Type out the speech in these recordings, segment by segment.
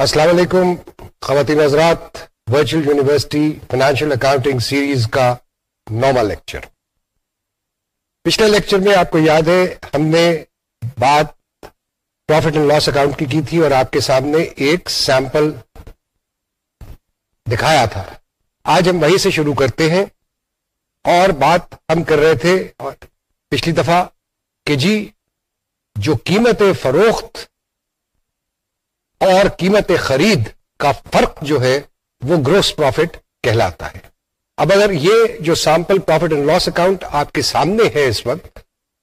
السلام علیکم، خواتین حضرات Virtual University financial accounting series کا نواں لیکچر پچھلے لیکچر میں آپ کو یاد ہے، ہم نے بات پروفٹ اینڈ لاس اکاؤنٹ کی کی تھی اور آپ کے سامنے ایک سیمپل دکھایا تھا۔ آج ہم وہیں سے شروع کرتے ہیں۔ اور بات ہم کر رہے تھے پچھلی دفعہ کہ جی جو قیمت فروخت اور قیمت خرید کا فرق جو ہے وہ گروس پروفٹ کہلاتا ہے۔ اب اگر یہ جو sample profit and loss account آپ کے سامنے ہے اس وقت،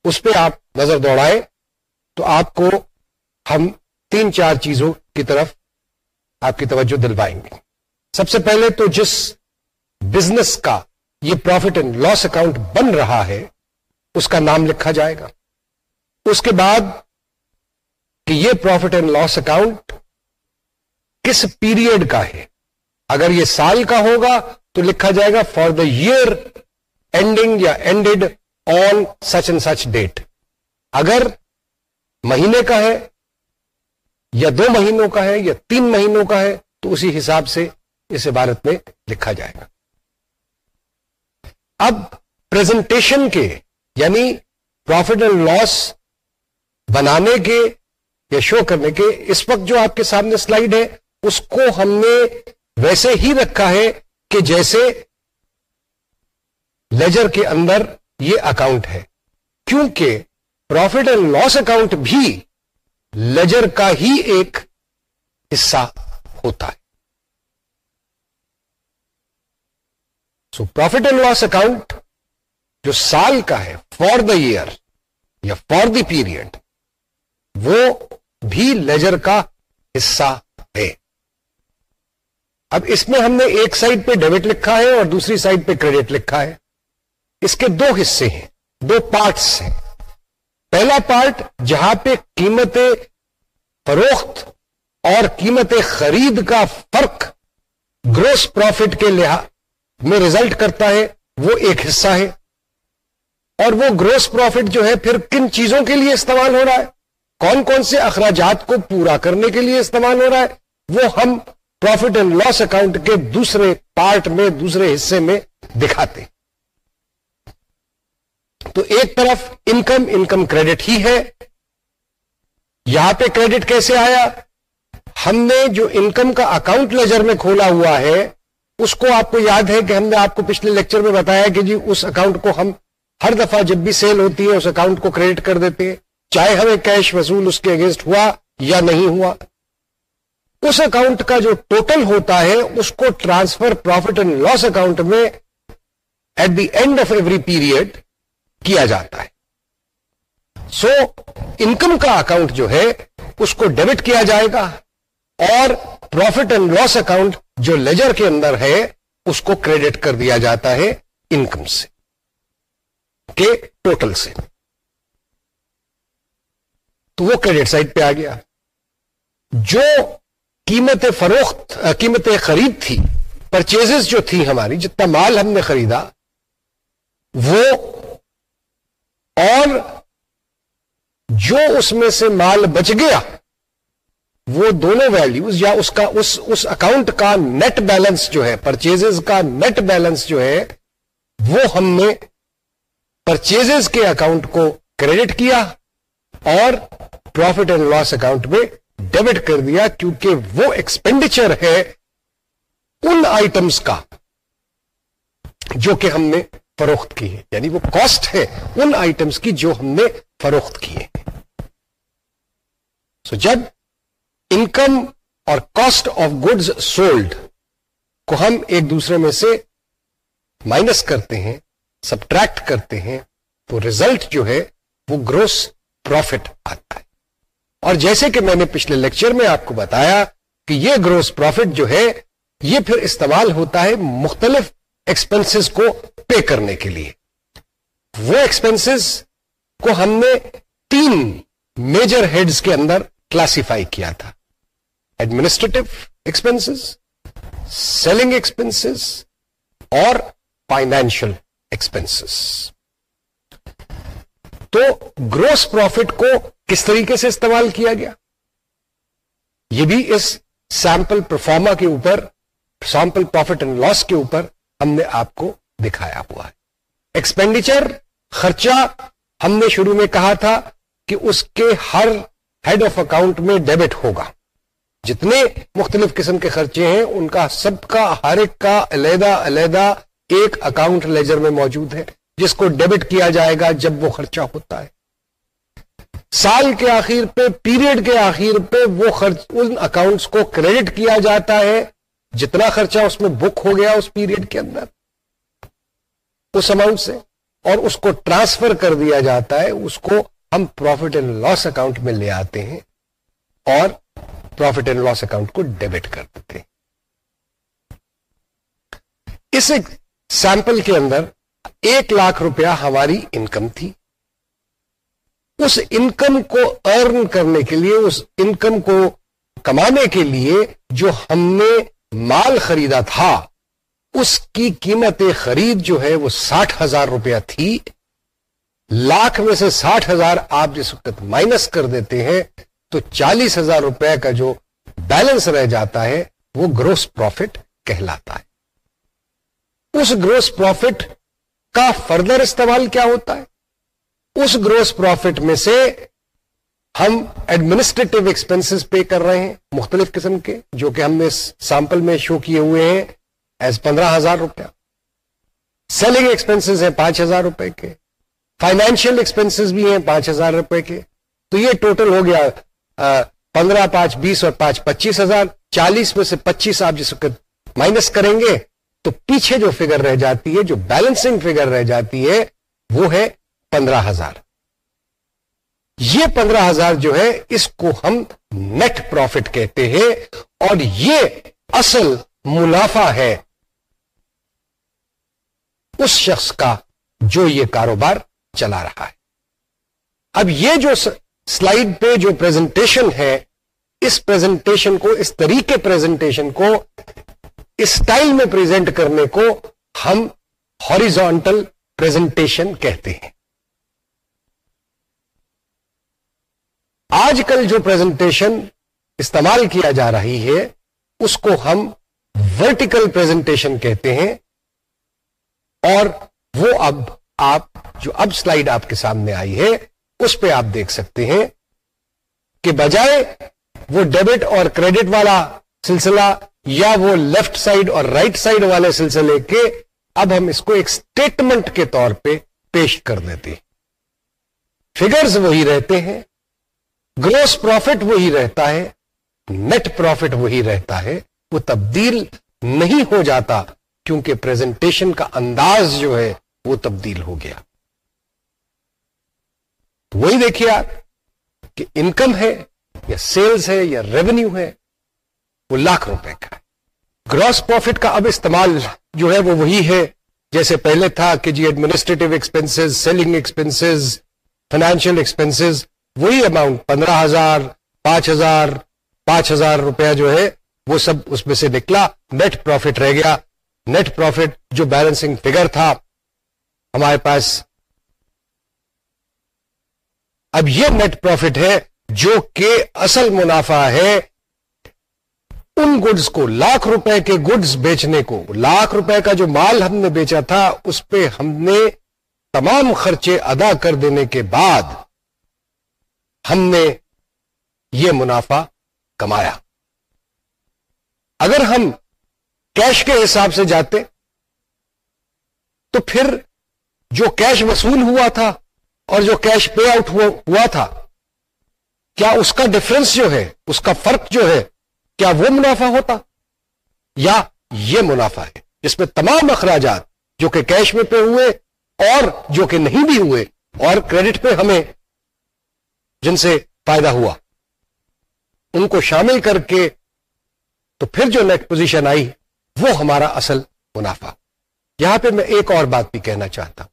اس پہ آپ نظر دوڑائے تو آپ کو ہم تین چار چیزوں کی طرف آپ کی توجہ دلوائیں گے۔ سب سے پہلے تو جس بزنس کا یہ پروفٹ اینڈ لاس اکاؤنٹ بن رہا ہے، اس کا نام لکھا جائے گا۔ اس کے بعد کہ یہ پروفٹ اینڈ لاس اکاؤنٹ کس پیریڈ کا ہے؟ اگر یہ سال کا ہوگا تو لکھا جائے گا فار دا ایئر اینڈنگ یا ended on such and such date اگر مہینے کا ہے یا دو مہینوں کا ہے یا تین مہینوں کا ہے تو اسی حساب سے اس عبارت میں لکھا جائے گا۔ اب پریزنٹیشن کے یعنی پروفٹ اینڈ لاس بنانے کے یا شو کرنے کے اس وقت جو آپ کے سامنے سلائیڈ ہے اس کو ہم نے ویسے ہی رکھا ہے کہ جیسے لیجر کے اندر یہ اکاؤنٹ ہے۔ کیونکہ پروفٹ اینڈ لاس اکاؤنٹ بھی لیجر کا ہی ایک حصہ ہوتا ہے۔ So profit and loss account جو سال کا ہے فار دا ایئر یا فار دی پیریڈ وہ بھی لیجر کا حصہ ہے۔ اب اس میں ہم نے ایک سائڈ پہ ڈیبٹ لکھا ہے اور دوسری سائڈ پہ کریڈٹ لکھا ہے۔ اس کے دو حصے ہیں، دو پارٹس ہیں۔ پہلا پارٹ، جہاں پہ قیمت فروخت اور قیمت خرید کا فرق گروس پروفٹ کے لحاظ میں ریزلٹ کرتا ہے، وہ ایک حصہ ہے۔ اور وہ گروس پروفٹ جو ہے، پھر کن چیزوں کے لیے استعمال ہو رہا ہے؟ کون کون سے اخراجات کو پورا کرنے کے لیے استعمال ہو رہا ہے؟ وہ ہم پروفٹ اینڈ لاس اکاؤنٹ کے دوسرے پارٹ میں، دوسرے حصے میں دکھاتے تو ایک طرف انکم انکم کریڈٹ ہی ہے۔ یہاں پہ کریڈٹ کیسے آیا؟ ہم نے جو انکم کا اکاؤنٹ لیجر میں کھولا ہوا ہے، اس کو آپ کو یاد ہے کہ ہم نے آپ کو پچھلے لیکچر میں بتایا کہ جی اس اکاؤنٹ کو ہم ہر دفعہ جب بھی سیل ہوتی ہے، اس اکاؤنٹ کو کریڈٹ کر دیتے ہیں۔ چاہے ہمیں کیش وصول اس کے اگینسٹ ہوا یا نہیں ہوا۔ اس اکاؤنٹ کا جو ٹوٹل ہوتا ہے اس کو transfer profit and loss account میں at the end of every period کیا جاتا ہے۔ سو so, انکم کا اکاؤنٹ جو ہے اس کو ڈیبٹ کیا جائے گا اور پروفٹ اینڈ لاس اکاؤنٹ جو لیجر کے اندر ہے اس کو کریڈٹ کر دیا جاتا ہے انکم سے کے ٹوٹل سے۔ تو وہ کریڈٹ سائڈ پہ آ گیا۔ جو قیمت فروخت قیمت خرید تھی پرچیز جو تھی ہماری، جتنا مال ہم نے خریدا، وہ اور جو اس میں سے مال بچ گیا، وہ دونوں ویلیوز یا اس کا، اس اس اکاؤنٹ کا نیٹ بیلنس جو ہے پرچیز کا نیٹ بیلنس جو ہے، وہ ہم نے پرچیز کے اکاؤنٹ کو کریڈٹ کیا اور پروفٹ اینڈ لاس اکاؤنٹ میں ڈیبٹ کر دیا کیونکہ وہ ایکسپینڈیچر ہے ان آئٹمس کا جو کہ ہم نے فروخت کی ہے۔ یعنی وہ کاسٹ ہے ان آئٹمس کی جو ہم نے فروخت کی ہے۔ سو جب انکم اور کاسٹ آف گڈز سولڈ کو ہم ایک دوسرے میں سے مائنس کرتے ہیں سبٹریکٹ کرتے ہیں، تو ریزلٹ جو ہے وہ گروس پروفٹ آتا ہے۔ اور جیسے کہ میں نے پچھلے لیکچر میں آپ کو بتایا کہ یہ گروس پروفٹ جو ہے، یہ پھر استعمال ہوتا ہے مختلف ایکسپنسز کو پے کرنے کے لیے۔ وہ ایکسپنسز کو ہم نے تین میجر ہیڈز کے اندر کلاسیفائی کیا تھا۔ ایڈمنسٹریٹو ایکسپنسز سیلنگ ایکسپنسز اور فائنینشل ایکسپنسز تو گروس پروفٹ کو کس طریقے سے استعمال کیا گیا؟ یہ بھی اس سیمپل پرفارما کے اوپر سیمپل پروفٹ اینڈ لاس کے اوپر ہم نے آپ کو دکھایا ہوا ہے۔ ایکسپینڈیچر خرچہ، ہم نے شروع میں کہا تھا کہ اس کے ہر ہیڈ آف اکاؤنٹ میں ڈیبٹ ہوگا۔ جتنے مختلف قسم کے خرچے ہیں، ان کا سب کا، ہر ایک کا علیحدہ علیحدہ ایک اکاؤنٹ لیجر میں موجود ہے۔ جس کو ڈیبٹ کیا جائے گا جب وہ خرچہ ہوتا ہے۔ سال کے آخر پہ، پیریڈ کے آخر پہ وہ خرچ، ان اکاؤنٹس کو کریڈٹ کیا جاتا ہے۔ جتنا خرچہ اس میں بک ہو گیا اس پیریڈ کے اندر۔ اس اماؤنٹ سے۔ اور اس کو ٹرانسفر کر دیا جاتا ہے۔ اس کو ہم پروفٹ اینڈ لاس اکاؤنٹ میں لے آتے ہیں۔ اور پروفٹ اینڈ لاس اکاؤنٹ کو ڈیبٹ کر دیتے ہیں۔ اس سیمپل کے اندر ایک لاکھ روپیہ ہماری انکم تھی۔ اس انکم کو ارن کرنے کے لیے، اس انکم کو کمانے کے لیے جو ہم نے مال خریدا تھا، اس کی قیمت خرید جو ہے وہ ساٹھ ہزار روپیہ تھی۔ لاکھ میں سے ساٹھ ہزار آپ جس وقت مائنس کر دیتے ہیں، تو چالیس ہزار روپے کا جو بیلنس رہ جاتا ہے، وہ گروس پروفٹ کہلاتا ہے۔ اس گروس پروفٹ کا فردر استعمال کیا ہوتا ہے؟ اس گروس پروفٹ میں سے ہم ایڈمنسٹریٹو ایکسپنسز پے کر رہے ہیں مختلف قسم کے، جو کہ ہم نے سیمپل میں شو کیے ہوئے ہیں ایز پندرہ ہزار روپیہ۔ سیلنگ ایکسپنسز ہیں پانچ ہزار روپے کے۔ فائنینشیل ایکسپنسز بھی ہیں پانچ ہزار روپے کے۔ تو یہ ٹوٹل ہو گیا پندرہ، پانچ، بیس اور پانچ، پچیس ہزار۔ چالیس میں سے پچیس آپ جس وقت مائنس کریں گے تو پیچھے جو فگر رہ جاتی ہے، جو بیلنسنگ فگر رہ جاتی ہے، وہ ہے پندرہ ہزار۔ یہ پندرہ ہزار جو ہے، اس کو ہم نیٹ پروفٹ کہتے ہیں، اور یہ اصل منافع ہے اس شخص کا جو یہ کاروبار چلا رہا ہے۔ اب یہ جو سلائڈ پہ جو پریزنٹیشن ہے، اس پریزنٹیشن کو، اس طریقے پریزنٹیشن کو اسٹائل میں پریزنٹ کرنے کو ہم ہاریزونٹل پریزنٹیشن کہتے ہیں۔ آج کل جو پریزنٹیشن استعمال کیا جا رہی ہے، اس کو ہم ورٹیکل پریزنٹیشن کہتے ہیں۔ اور وہ اب آپ، جو اب سلائیڈ آپ کے سامنے آئی ہے، اس پہ آپ دیکھ سکتے ہیں کہ بجائے وہ ڈیبٹ اور کریڈٹ والا سلسلہ یا وہ لیفٹ سائڈ اور رائٹ right سائڈ والے سلسلے کے اب ہم اس کو ایک اسٹیٹمنٹ کے طور پہ پیش کر دیتے فگرز وہی رہتے ہیں گروس پروفٹ وہی رہتا ہے نیٹ پروفٹ وہی رہتا ہے۔ وہ تبدیل نہیں ہو جاتا کیونکہ پریزنٹیشن کا انداز جو ہے وہ تبدیل ہو گیا۔ وہی دیکھیے آپ کہ انکم ہے یا سیلز ہے یا ریونیو ہے وہ لاکھ روپے کا ہے۔ پروفٹ کا اب استعمال جو ہے وہ وہی ہے۔ جیسے پہلے تھا کہ جی administrative expenses selling expenses financial expenses وہی اماؤنٹ پندرہ ہزار، پانچ ہزار پانچ ہزار روپیہ جو ہے وہ سب اس میں سے نکلا۔ نیٹ پروفٹ رہ گیا۔ نیٹ پروفٹ جو بیلنسنگ فگر تھا ہمارے پاس۔ اب یہ نیٹ پروفٹ ہے جو کہ اصل منافع ہے۔ ان گڈز کو، لاکھ روپے کے گڈز بیچنے کو۔ لاکھ روپے کا جو مال ہم نے بیچا تھا، اس پہ ہم نے تمام خرچے ادا کر دینے کے بعد ہم نے یہ منافع کمایا۔ اگر ہم کیش کے حساب سے جاتے، تو پھر جو کیش وصول ہوا تھا اور جو کیش پے آؤٹ ہوا تھا، کیا اس کا ڈفرنس جو ہے، اس کا فرق جو ہے کیا وہ منافع ہوتا؟ یا یہ منافع ہے؟ جس میں تمام اخراجات جو کہ کیش میں پے ہوئے اور جو کہ نہیں بھی ہوئے اور کریڈٹ پہ ہمیں جن سے فائدہ ہوا، ان کو شامل کر کے تو پھر جو نیٹ پوزیشن آئی، وہ ہمارا اصل منافع۔ یہاں پہ میں ایک اور بات بھی کہنا چاہتا ہوں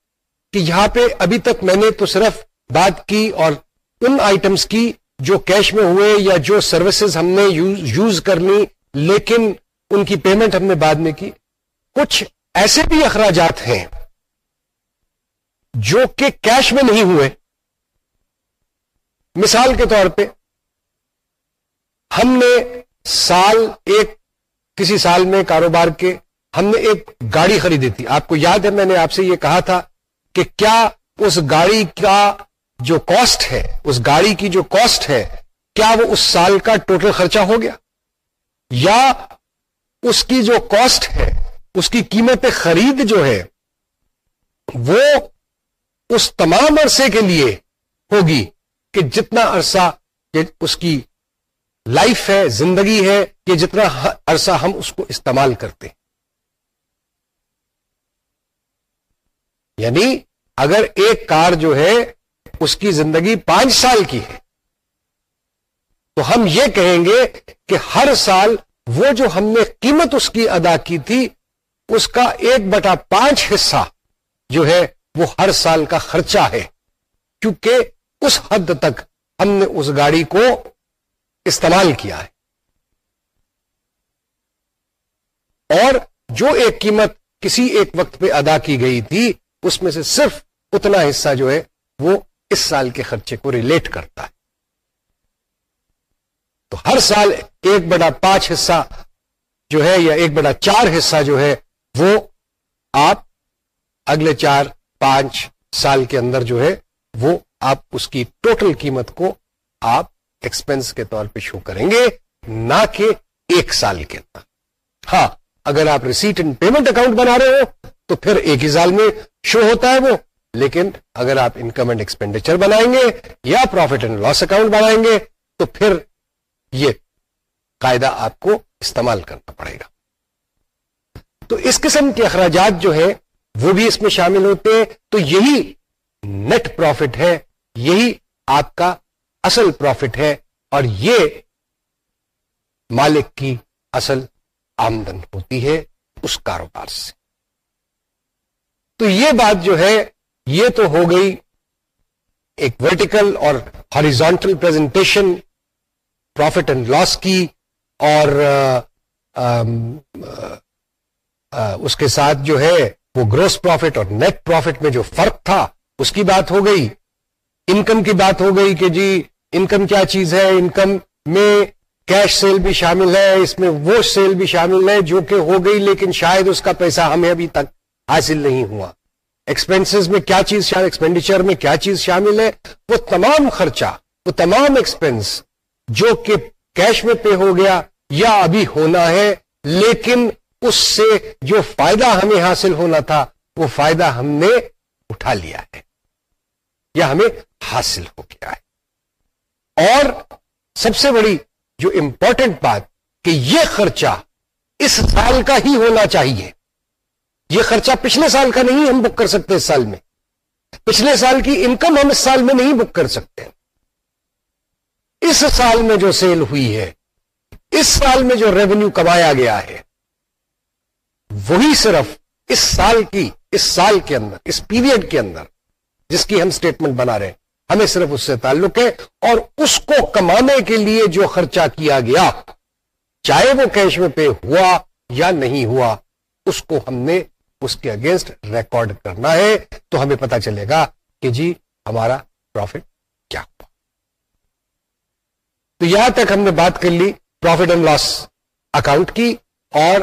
کہ یہاں پہ ابھی تک میں نے تو صرف بات کی اور ان آئٹمس کی جو کیش میں ہوئے یا جو سروسز ہم نے یوز کر لی لیکن ان کی پیمنٹ ہم نے بعد میں کی۔ کچھ ایسے بھی اخراجات ہیں جو کہ کیش میں نہیں ہوئے۔ مثال کے طور پہ، ہم نے سال ایک، کسی سال میں کاروبار کے ہم نے ایک گاڑی خریدی تھی۔ آپ کو یاد ہے، میں نے آپ سے یہ کہا تھا کہ کیا اس گاڑی کا جو کاسٹ ہے، اس گاڑی کی جو کاسٹ ہے، کیا وہ اس سال کا ٹوٹل خرچہ ہو گیا؟ یا اس کی جو کاسٹ ہے، اس کی قیمت خرید جو ہے، وہ اس تمام عرصے کے لیے ہوگی کہ جتنا عرصہ اس کی لائف ہے، زندگی ہے، کہ جتنا عرصہ ہم اس کو استعمال کرتے یعنی اگر ایک کار جو ہے اس کی زندگی پانچ سال کی ہے۔ تو ہم یہ کہیں گے کہ ہر سال وہ جو ہم نے قیمت اس کی ادا کی تھی، اس کا ایک بٹا پانچ حصہ جو ہے، وہ ہر سال کا خرچہ ہے۔ کیونکہ اس حد تک ہم نے اس گاڑی کو استعمال کیا ہے۔ اور جو ایک قیمت کسی ایک وقت پہ ادا کی گئی تھی، اس میں سے صرف اتنا حصہ جو ہے، وہ اس سال کے خرچے کو ریلیٹ کرتا ہے۔ تو ہر سال ایک بڑا پانچ حصہ جو ہے یا ایک بڑا چار حصہ جو ہے، وہ آپ اگلے چار پانچ سال کے اندر جو ہے، وہ آپ اس کی ٹوٹل قیمت کو آپ ایکسپینس کے طور پہ شو کریں گے، نہ کہ ایک سال کے اندر۔ ہاں اگر آپ ریسیٹ اینڈ پیمنٹ اکاؤنٹ بنا رہے ہو، تو پھر ایک ہی سال میں شو ہوتا ہے وہ۔ لیکن اگر آپ انکم اینڈ ایکسپینڈیچر بنائیں گے یا پروفٹ اینڈ لاس اکاؤنٹ بنائیں گے، تو پھر یہ قاعدہ آپ کو استعمال کرنا پڑے گا۔ تو اس قسم کے اخراجات جو ہے وہ بھی اس میں شامل ہوتے ہیں۔ تو یہی نیٹ پروفٹ ہے، یہی آپ کا اصل پروفٹ ہے اور یہ مالک کی اصل آمدن ہوتی ہے اس کاروبار سے۔ تو یہ بات جو ہے یہ تو ہو گئی ایک ورٹیکل اور horizontal presentation profit and loss کی اور اس کے ساتھ جو ہے وہ گروس پروفٹ اور نیٹ پروفٹ میں جو فرق تھا، اس کی بات ہو گئی۔ انکم کی بات ہو گئی کہ جی انکم کیا چیز ہے؟ انکم میں کیش سیل بھی شامل ہے، اس میں وہ سیل بھی شامل ہے جو کہ ہو گئی، لیکن شاید اس کا پیسہ ہمیں ابھی تک حاصل نہیں ہوا۔ ایکسپینسز میں کیا چیز ایکسپینڈیچر میں کیا چیز شامل ہے؟ وہ تمام خرچہ، وہ تمام ایکسپینس جو کہ کیش میں پے ہو گیا یا ابھی ہونا ہے، لیکن اس سے جو فائدہ ہمیں حاصل ہونا تھا، وہ فائدہ ہم نے اٹھا لیا ہے یا ہمیں حاصل ہو گیا ہے۔ اور سب سے بڑی جو امپورٹنٹ بات کہ یہ خرچہ اس سال کا ہی ہونا چاہیے۔ یہ خرچہ پچھلے سال کا نہیں ہم بک کر سکتے اس سال میں۔ پچھلے سال کی انکم ہم اس سال میں نہیں بک کر سکتے۔ اس سال میں جو سیل ہوئی ہے، اس سال میں جو ریونیو کمایا گیا ہے، وہی صرف اس سال کی، اس سال کے اندر، اس پیریڈ کے اندر جس کی ہم سٹیٹمنٹ بنا رہے ہیں۔ ہمیں صرف اس سے تعلق ہے اور اس کو کمانے کے لیے جو خرچہ کیا گیا، چاہے وہ کیش میں پے ہوا یا نہیں ہوا، اس کو ہم نے اس کے اگینسٹ ریکارڈ کرنا ہے تو ہمیں پتا چلے گا کہ جی ہمارا پروفٹ کیا ہوا۔ تو یہاں تک ہم نے بات کر لی پروفٹ اینڈ لاس اکاؤنٹ کی اور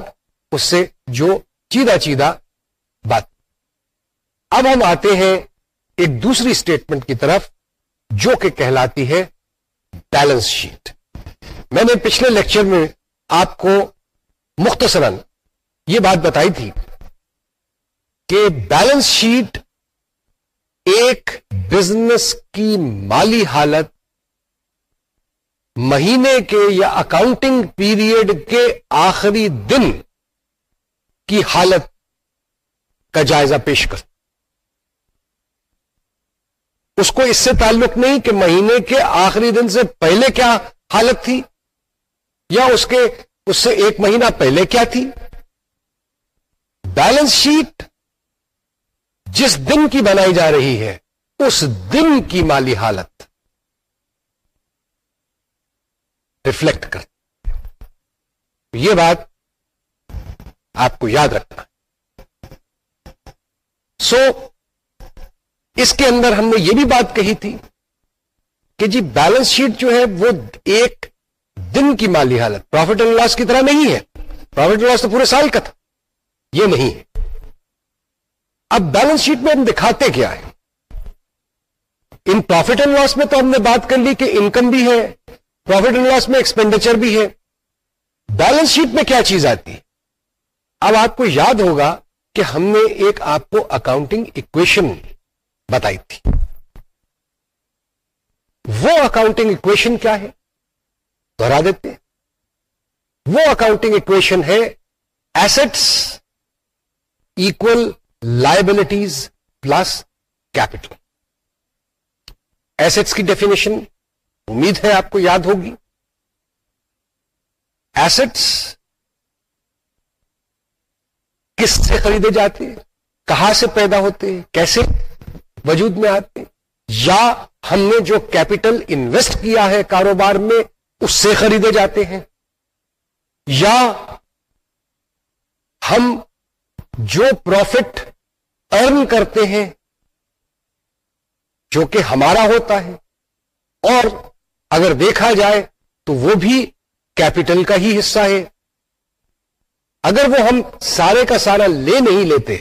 اس سے جو چیدہ چیدہ بات۔ اب ہم آتے ہیں ایک دوسری اسٹیٹمنٹ کی طرف جو کہ کہلاتی ہے بیلنس شیٹ میں نے پچھلے لیکچر میں آپ کو مختصراً یہ بات بتائی تھی کہ بیلنس شیٹ ایک بزنس کی مالی حالت مہینے کے یا اکاؤنٹنگ پیریڈ کے آخری دن کی حالت کا جائزہ پیش کر۔ اس کو اس سے تعلق نہیں کہ مہینے کے آخری دن سے پہلے کیا حالت تھی یا اس کے، اس سے ایک مہینہ پہلے کیا تھی۔ بیلنس شیٹ جس دن کی بنائی جا رہی ہے، اس دن کی مالی حالت۔ ریفلیکٹ کر یہ بات آپ کو یاد رکھنا سو اس کے اندر ہم نے یہ بھی بات کہی تھی کہ جی بیلنس شیٹ جو ہے، وہ ایک دن کی مالی حالت پروفٹ اینڈ لاس کی طرح نہیں ہے۔ پروفٹ اینڈ لاس تو پورے سال کا تھا۔ یہ نہیں ہے۔ اب بیلنس شیٹ میں ہم دکھاتے کیا ہے؟ ان پروفٹ اینڈ لاس میں تو ہم نے بات کر لی کہ انکم بھی ہے پروفٹ اینڈ لاس میں ایکسپینڈیچر بھی ہے۔ بیلنس شیٹ میں کیا چیز آتی؟ اب آپ کو یاد ہوگا کہ ہم نے ایک آپ کو اکاؤنٹنگ اکویشن بتائی تھی۔ وہ اکاؤنٹنگ اکویشن کیا ہے؟ دوہرا دیتے ہیں۔ وہ اکاؤنٹنگ اکویشن ہے assets equal liabilities plus capital assets کی ڈیفینیشن امید ہے آپ کو یاد ہوگی. ایسٹس کس سے خریدے جاتے کہاں سے پیدا ہوتے کیسے وجود میں آتے یا ہم نے جو کیپٹل انویسٹ کیا ہے کاروبار میں، اس سے خریدے جاتے ہیں؟ یا ہم جو پروفٹ ارن کرتے ہیں جو کہ ہمارا ہوتا ہے اور اگر دیکھا جائے تو وہ بھی کیپٹل کا ہی حصہ ہے۔ اگر وہ ہم سارے کا سارا لے نہیں لیتے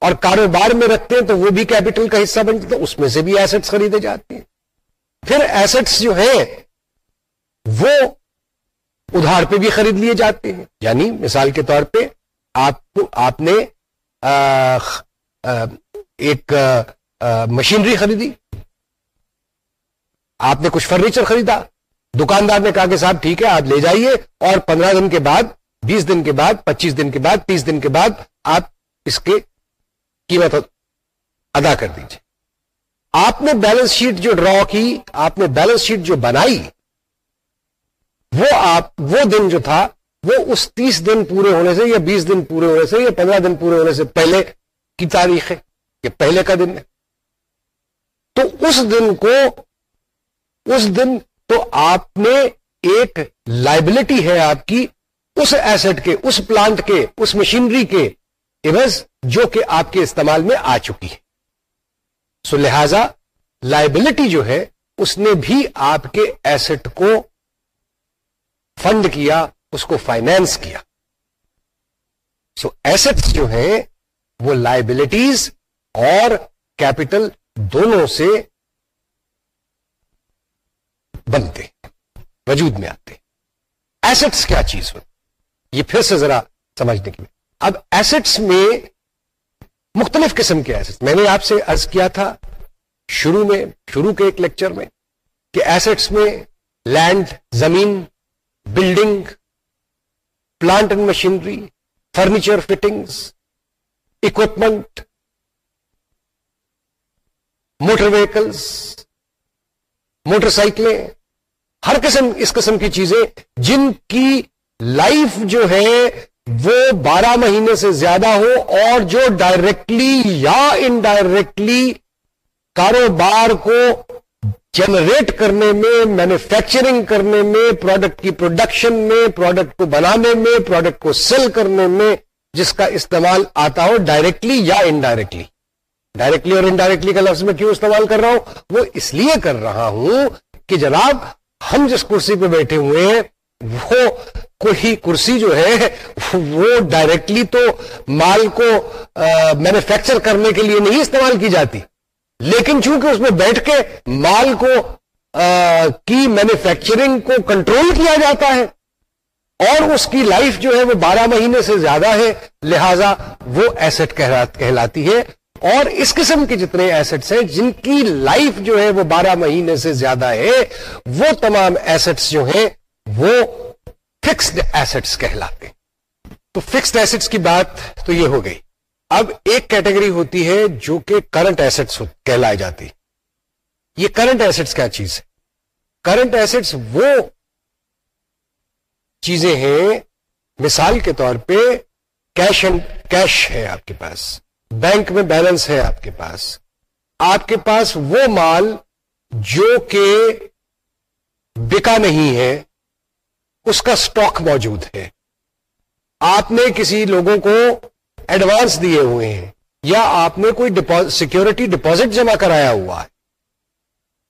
اور کاروبار میں رکھتے ہیں تو وہ بھی کیپٹل کا حصہ بن جاتا اس میں سے بھی ایسٹس خریدے جاتے ہیں۔ پھر ایسٹس جو ہیں، وہ ادھار پہ بھی خرید لیے جاتے ہیں۔ یعنی مثال کے طور پہ آپ کو آپ نے ایک مشینری خریدی۔ آپ نے کچھ فرنیچر خریدا۔ دکاندار نے کہا کہ صاحب ٹھیک ہے، آپ لے جائیے۔ اور پندرہ دن کے بعد، بیس دن کے بعد، پچیس دن کے بعد، تیس دن کے بعد آپ اس کے قیمت ادا کر دیجیے۔ آپ نے بیلنس شیٹ جو ڈرا کی، آپ نے بیلنس شیٹ جو بنائی، وہ آپ، وہ دن جو تھا، وہ اس تیس دن پورے ہونے سے یا بیس دن پورے ہونے سے یا پندرہ دن پورے ہونے سے پہلے کی تاریخ ہے یہ پہلے کا دن ہے۔ تو اس دن کو، اس دن تو آپ نے ایک لائبلٹی ہے آپ کی، اس ایسٹ کے، اس پلانٹ کے، اس مشینری کے عوض جو کہ آپ کے استعمال میں آ چکی ہے۔ سو لہذا لائبلٹی جو ہے، اس نے بھی آپ کے ایسٹ کو فنڈ کیا، اس کو فائنینس کیا۔ سو ایسٹس جو ہیں وہ لائبلٹیز اور کیپٹل دونوں سے بنتے وجود میں آتے ایسٹس کیا چیز ہوتی یہ پھر سے ذرا سمجھنے کی اب ایسٹس میں مختلف قسم کے ایسٹس میں نے آپ سے ارض کیا تھا شروع میں، شروع کے ایک لیکچر میں کہ ایسٹس میں لینڈ زمین building plant and machinery furniture fittings equipment motor vehicles motor سائیکلیں ہر قسم، اس قسم کی چیزیں جن کی لائف جو ہے وہ بارہ مہینے سے زیادہ ہو اور جو ڈائریکٹلی یا انڈائریکٹلی کاروبار کو جنریٹ کرنے میں مینوفیکچرنگ کرنے میں پروڈکٹ کی پروڈکشن میں پروڈکٹ کو بنانے میں پروڈکٹ کو سیل کرنے میں جس کا استعمال آتا ہو ڈائریکٹلی یا انڈائریکٹلی ڈائریکٹلی اور انڈائریکٹلی کا لفظ میں کیوں استعمال کر رہا ہوں؟ وہ اس لیے کر رہا ہوں کہ جناب ہم جس کرسی پہ بیٹھے ہوئے ہیں، وہ کوئی کرسی جو ہے، وہ ڈائریکٹلی تو مال کو مینوفیکچر کرنے کے لیے نہیں استعمال کی جاتی۔ لیکن چونکہ اس میں بیٹھ کے مال کو کی مینوفیکچرنگ کو کنٹرول کیا جاتا ہے اور اس کی لائف جو ہے وہ بارہ مہینے سے زیادہ ہے، لہذا وہ ایسٹ کہلاتی ہے۔ اور اس قسم کے جتنے ایسٹس ہیں، جن کی لائف جو ہے وہ بارہ مہینے سے زیادہ ہے، وہ تمام ایسٹس جو ہیں، وہ فکسڈ ایسٹس کہلاتے تو فکسڈ ایسٹس کی بات تو یہ ہو گئی۔ اب ایک کیٹیگری ہوتی ہے جو کہ کرنٹ ایسٹس کہلائے جاتی یہ کرنٹ ایسٹس کیا چیز ہے؟ کرنٹ ایسٹس وہ چیزیں ہیں، مثال کے طور پہ کیش اینڈ کیش ہے آپ کے پاس، بینک میں بیلنس ہے آپ کے پاس، آپ کے پاس وہ مال جو کہ بکا نہیں ہے، اس کا سٹاک موجود ہے۔ آپ نے کسی لوگوں کو ایڈوانس دیے ہوئے ہیں، یا آپ نے کوئی سیکورٹی ڈپازٹ جمع کرایا ہوا ہے۔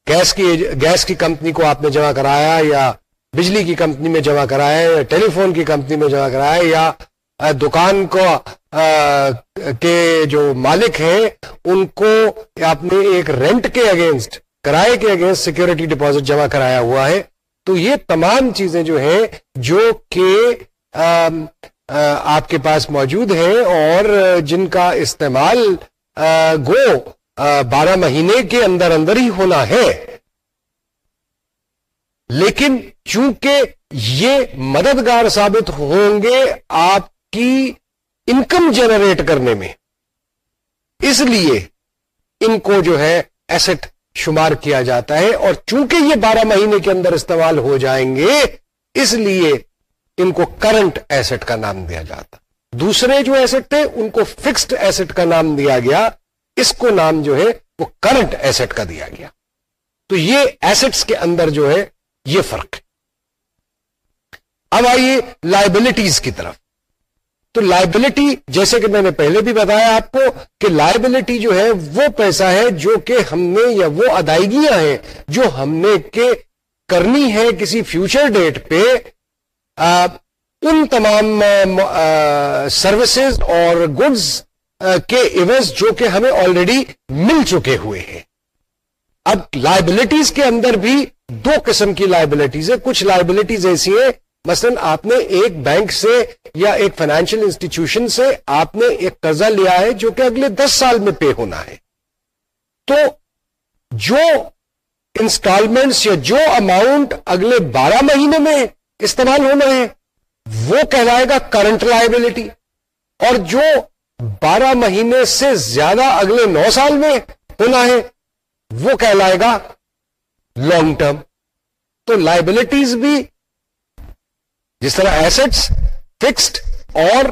گیس کی گیس کی کمپنی کو آپ نے جمع کرایا یا بجلی کی کمپنی میں جمع کرائے یا ٹیلی فون کی کمپنی میں جمع کرائے یا دکان کو کے جو مالک ہیں، ان کو اپنے ایک رینٹ کے اگینسٹ کرائے کے اگینسٹ سیکورٹی ڈپازٹ جمع کرایا ہوا ہے۔ تو یہ تمام چیزیں جو ہیں، جو کہ آپ کے پاس موجود ہیں اور جن کا استعمال گو بارہ مہینے کے اندر اندر ہی ہونا ہے۔ لیکن چونکہ یہ مددگار ثابت ہوں گے آپ کی انکم جنریٹ کرنے میں، اس لیے ان کو جو ہے ایسٹ شمار کیا جاتا ہے اور چونکہ یہ بارہ مہینے کے اندر استعمال ہو جائیں گے، اس لیے ان کو کرنٹ ایسٹ کا نام دیا جاتا۔ دوسرے جو ایسٹ تھے ان کو فکسڈ ایسٹ کا نام دیا گیا۔ اس کو نام جو ہے، وہ کرنٹ ایسٹ کا دیا گیا۔ تو یہ ایسٹس کے اندر جو ہے یہ فرق ہے۔ اب آئیے لائبلٹیز کی طرف۔ تو لائبلٹی جیسے کہ میں نے پہلے بھی بتایا آپ کو کہ لائبلٹی جو ہے وہ پیسہ ہے جو کہ ہم نے یا وہ ادائیگیاں ہیں جو ہم نے کہ کرنی ہے کسی فیوچر ڈیٹ پہ ان تمام سروسز اور گڈز کے ایونٹس جو کہ ہمیں آلریڈی مل چکے ہوئے ہیں۔ اب لائبلٹیز کے اندر بھی دو قسم کی لائبلٹیز ہے کچھ لائبلٹیز ایسی ہیں، مثلا آپ نے ایک بینک سے یا ایک فائنینشیل انسٹیٹیوشن سے آپ نے ایک قرضہ لیا ہے جو کہ اگلے دس سال میں پے ہونا ہے۔ تو جو انسٹالمنٹس یا جو اماؤنٹ اگلے بارہ مہینے میں استعمال ہونا ہے، وہ کہلائے گا کرنٹ لائبلٹی اور جو بارہ مہینے سے زیادہ اگلے نو سال میں ہونا ہے وہ کہلائے گا لانگ ٹرم تو لائبلٹیز بھی جس طرح ایسٹس فکسڈ اور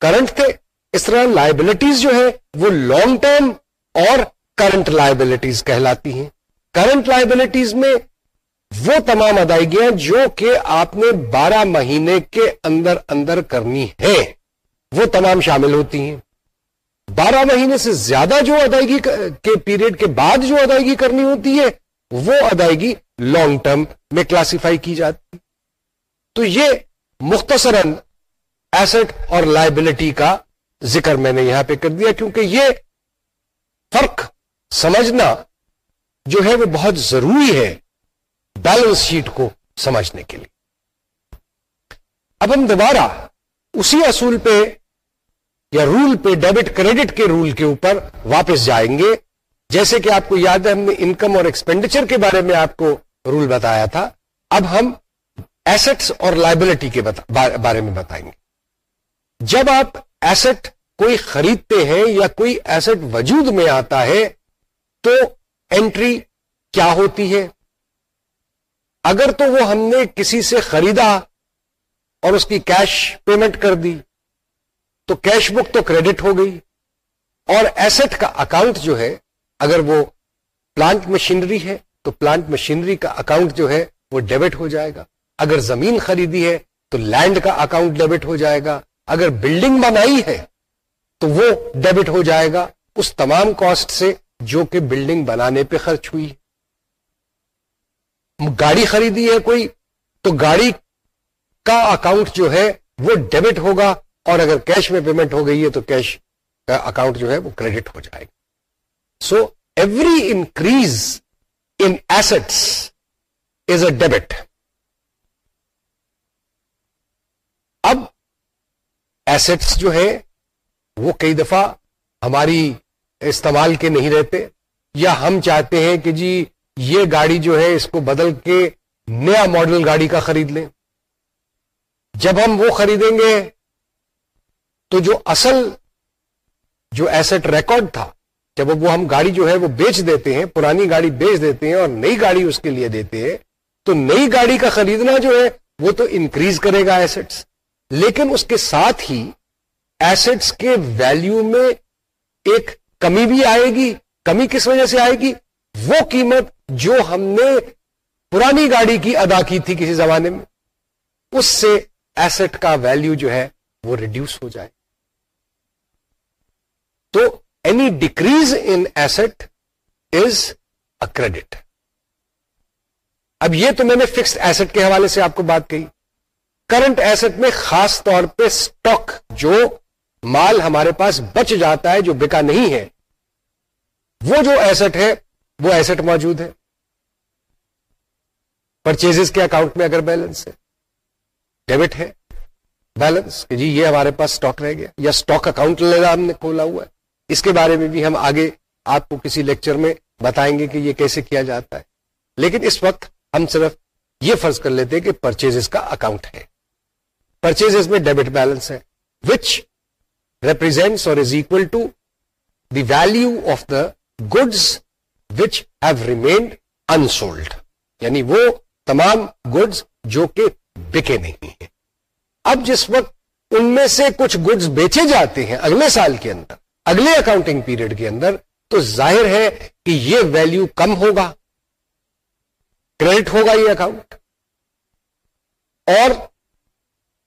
کرنٹ تھے اس طرح لائبلٹیز جو ہے وہ لانگ ٹرم اور کرنٹ لائبلٹیز کہلاتی ہیں۔ کرنٹ لائبلٹیز میں وہ تمام ادائیگیاں جو کہ آپ نے بارہ مہینے کے اندر اندر کرنی ہے وہ تمام شامل ہوتی ہیں۔ بارہ مہینے سے زیادہ جو ادائیگی کے پیریڈ کے بعد جو ادائیگی کرنی ہوتی ہے، وہ ادائیگی لانگ ٹرم میں کلاسیفائی کی جاتی تو یہ مختصراً ایسٹ اور لائبلٹی کا ذکر میں نے یہاں پہ کر دیا، کیونکہ یہ فرق سمجھنا جو ہے وہ بہت ضروری ہے بیلنس شیٹ کو سمجھنے کے لیے۔ اب ہم دوبارہ اسی اصول پہ یا رول پہ ڈیبٹ کریڈٹ کے رول کے اوپر واپس جائیں گے۔ جیسے کہ آپ کو یاد ہے، ہم نے انکم اور ایکسپینڈیچر کے بارے میں آپ کو رول بتایا تھا۔ اب ہم ایسٹس اور لائبلٹی کے بارے میں بتائیں گے۔ جب آپ ایسٹ کوئی خریدتے ہیں یا کوئی ایسٹ وجود میں آتا ہے، تو انٹری کیا ہوتی ہے؟ اگر تو وہ ہم نے کسی سے خریدا اور اس کی کیش پیمنٹ کر دی تو کیش بک تو کریڈٹ ہو گئی۔ اور ایسٹ کا اکاؤنٹ جو ہے، اگر وہ پلانٹ مشینری ہے، تو پلانٹ مشینری کا اکاؤنٹ جو ہے، وہ ڈیبٹ ہو جائے گا۔ اگر زمین خریدی ہے، تو لینڈ کا اکاؤنٹ ڈیبٹ ہو جائے گا۔ اگر بلڈنگ بنائی ہے، تو وہ ڈیبٹ ہو جائے گا۔ اس تمام کاسٹ سے جو کہ بلڈنگ بنانے پہ خرچ ہوئی۔ گاڑی خریدی ہے کوئی، تو گاڑی کا اکاؤنٹ جو ہے، وہ ڈیبٹ ہوگا۔ اور اگر کیش میں پیمنٹ ہو گئی ہے تو کیش کا اکاؤنٹ جو ہے وہ کریڈٹ ہو جائے گا. So every increase in assets is a debit اب ایسٹس جو ہے وہ کئی دفعہ ہماری استعمال کے نہیں رہتے یا ہم چاہتے ہیں کہ جی یہ گاڑی جو ہے اس کو بدل کے نیا ماڈل گاڑی کا خرید لیں. جب ہم وہ خریدیں گے تو جو اصل جو ایسٹ ریکارڈ تھا، جب وہ ہم گاڑی جو ہے وہ بیچ دیتے ہیں، پرانی گاڑی بیچ دیتے ہیں اور نئی گاڑی اس کے لیے دیتے ہیں، تو نئی گاڑی کا خریدنا جو ہے وہ تو انکریز کرے گا ایسٹس لیکن اس کے ساتھ ہی ایسٹس کے ویلیو میں ایک کمی بھی آئے گی۔ کمی کس وجہ سے آئے گی؟ وہ قیمت جو ہم نے پرانی گاڑی کی ادا کی تھی کسی زمانے میں، اس سے ایسٹ کا ویلیو جو ہے وہ ریڈیوس ہو جائے تو any decrease in asset is a credit اب یہ تو میں نے فکسڈ ایسٹ کے حوالے سے آپ کو بات کہی۔ کرنٹ ایسٹ میں خاص طور پہ سٹاک جو مال ہمارے پاس بچ جاتا ہے، جو بکا نہیں ہے، وہ جو ایسٹ ہے، وہ ایسٹ موجود ہے۔ پرچیز کے اکاؤنٹ میں اگر بیلنس ہے ڈیبٹ ہے بیلنس کہ جی یہ ہمارے پاس سٹاک رہ گیا، یا سٹاک اکاؤنٹ ہم نے کھولا ہوا ہے۔ اس کے بارے میں بھی ہم آگے آپ کو کسی لیکچر میں بتائیں گے کہ یہ کیسے کیا جاتا ہے۔ لیکن اس وقت ہم صرف یہ فرض کر لیتے کہ پرچیز کا اکاؤنٹ ہے۔ پرچیز میں ڈیبٹ بیلنس ہے وچ ریپرزینٹس اور is equal to the value of the goods which have remained unsold یعنی وہ تمام گڈس جو کہ بکے نہیں ہیں۔ اب جس وقت ان میں سے کچھ گڈس بیچے جاتے ہیں اگلے سال کے اندر اگلے اکاؤنٹنگ پیریڈ کے اندر تو ظاہر ہے کہ یہ ویلیو کم ہوگا۔ کریڈٹ ہوگا یہ اکاؤنٹ اور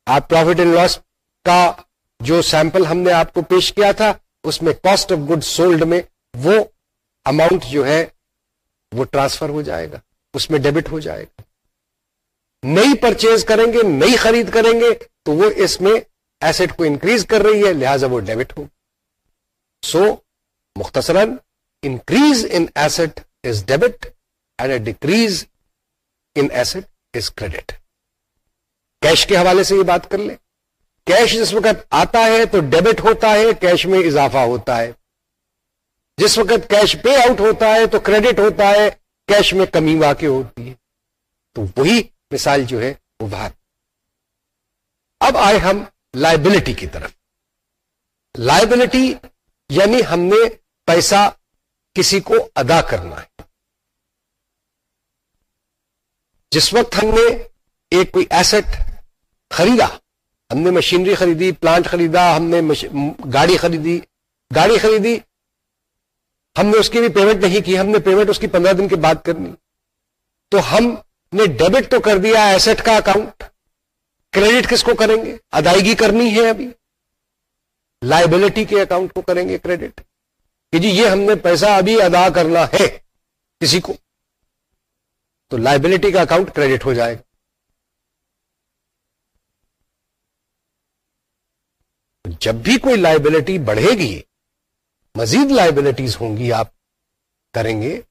آپ پروفٹ اینڈ لاس کا جو سیمپل ہم نے آپ کو پیش کیا تھا، اس میں کاسٹ آف گڈ سولڈ میں وہ اماؤنٹ جو ہے، وہ ٹرانسفر ہو جائے گا۔ اس میں ڈیبٹ ہو جائے گا۔ نئی پرچیز کریں گے، نئی خرید کریں گے، تو وہ اس میں ایسٹ کو انکریز کر رہی ہے، لہذا وہ ڈیبٹ ہو سو مختصراً increase in asset is debit and a decrease in asset is credit cash کے حوالے سے یہ بات کر لیں۔ کیش جس وقت آتا ہے تو ڈیبٹ ہوتا ہے کیش میں اضافہ ہوتا ہے۔ جس وقت کیش پے آؤٹ ہوتا ہے تو کریڈٹ ہوتا ہے کیش میں کمی واقع ہوتی ہے۔ تو وہی مثال جو ہے، وہ باہر اب آئے ہم لائبلٹی کی طرف۔ لائبلٹی یعنی ہم نے پیسہ کسی کو ادا کرنا ہے۔ جس وقت ہم نے ایک کوئی ایسٹ خریدا، ہم نے مشینری خریدی پلانٹ خریدا، ہم نے گاڑی خریدی گاڑی خریدی، ہم نے اس کی بھی پیمنٹ نہیں کی، ہم نے پیمنٹ اس کی پندرہ دن کے بعد کرنی۔ تو ہم نے ڈیبٹ تو کر دیا ایسٹ کا اکاؤنٹ کریڈٹ کس کو کریں گے؟ ادائیگی کرنی ہے ابھی۔ لائبلٹی کے اکاؤنٹ کو کریں گے کریڈٹ کہ جی یہ ہم نے پیسہ ابھی ادا کرنا ہے کسی کو، تو لائبلٹی کا اکاؤنٹ کریڈٹ ہو جائے گا۔ جب بھی کوئی لائبلٹی بڑھے گی، مزید لائبلٹیز ہوں گی، آپ کریں گے۔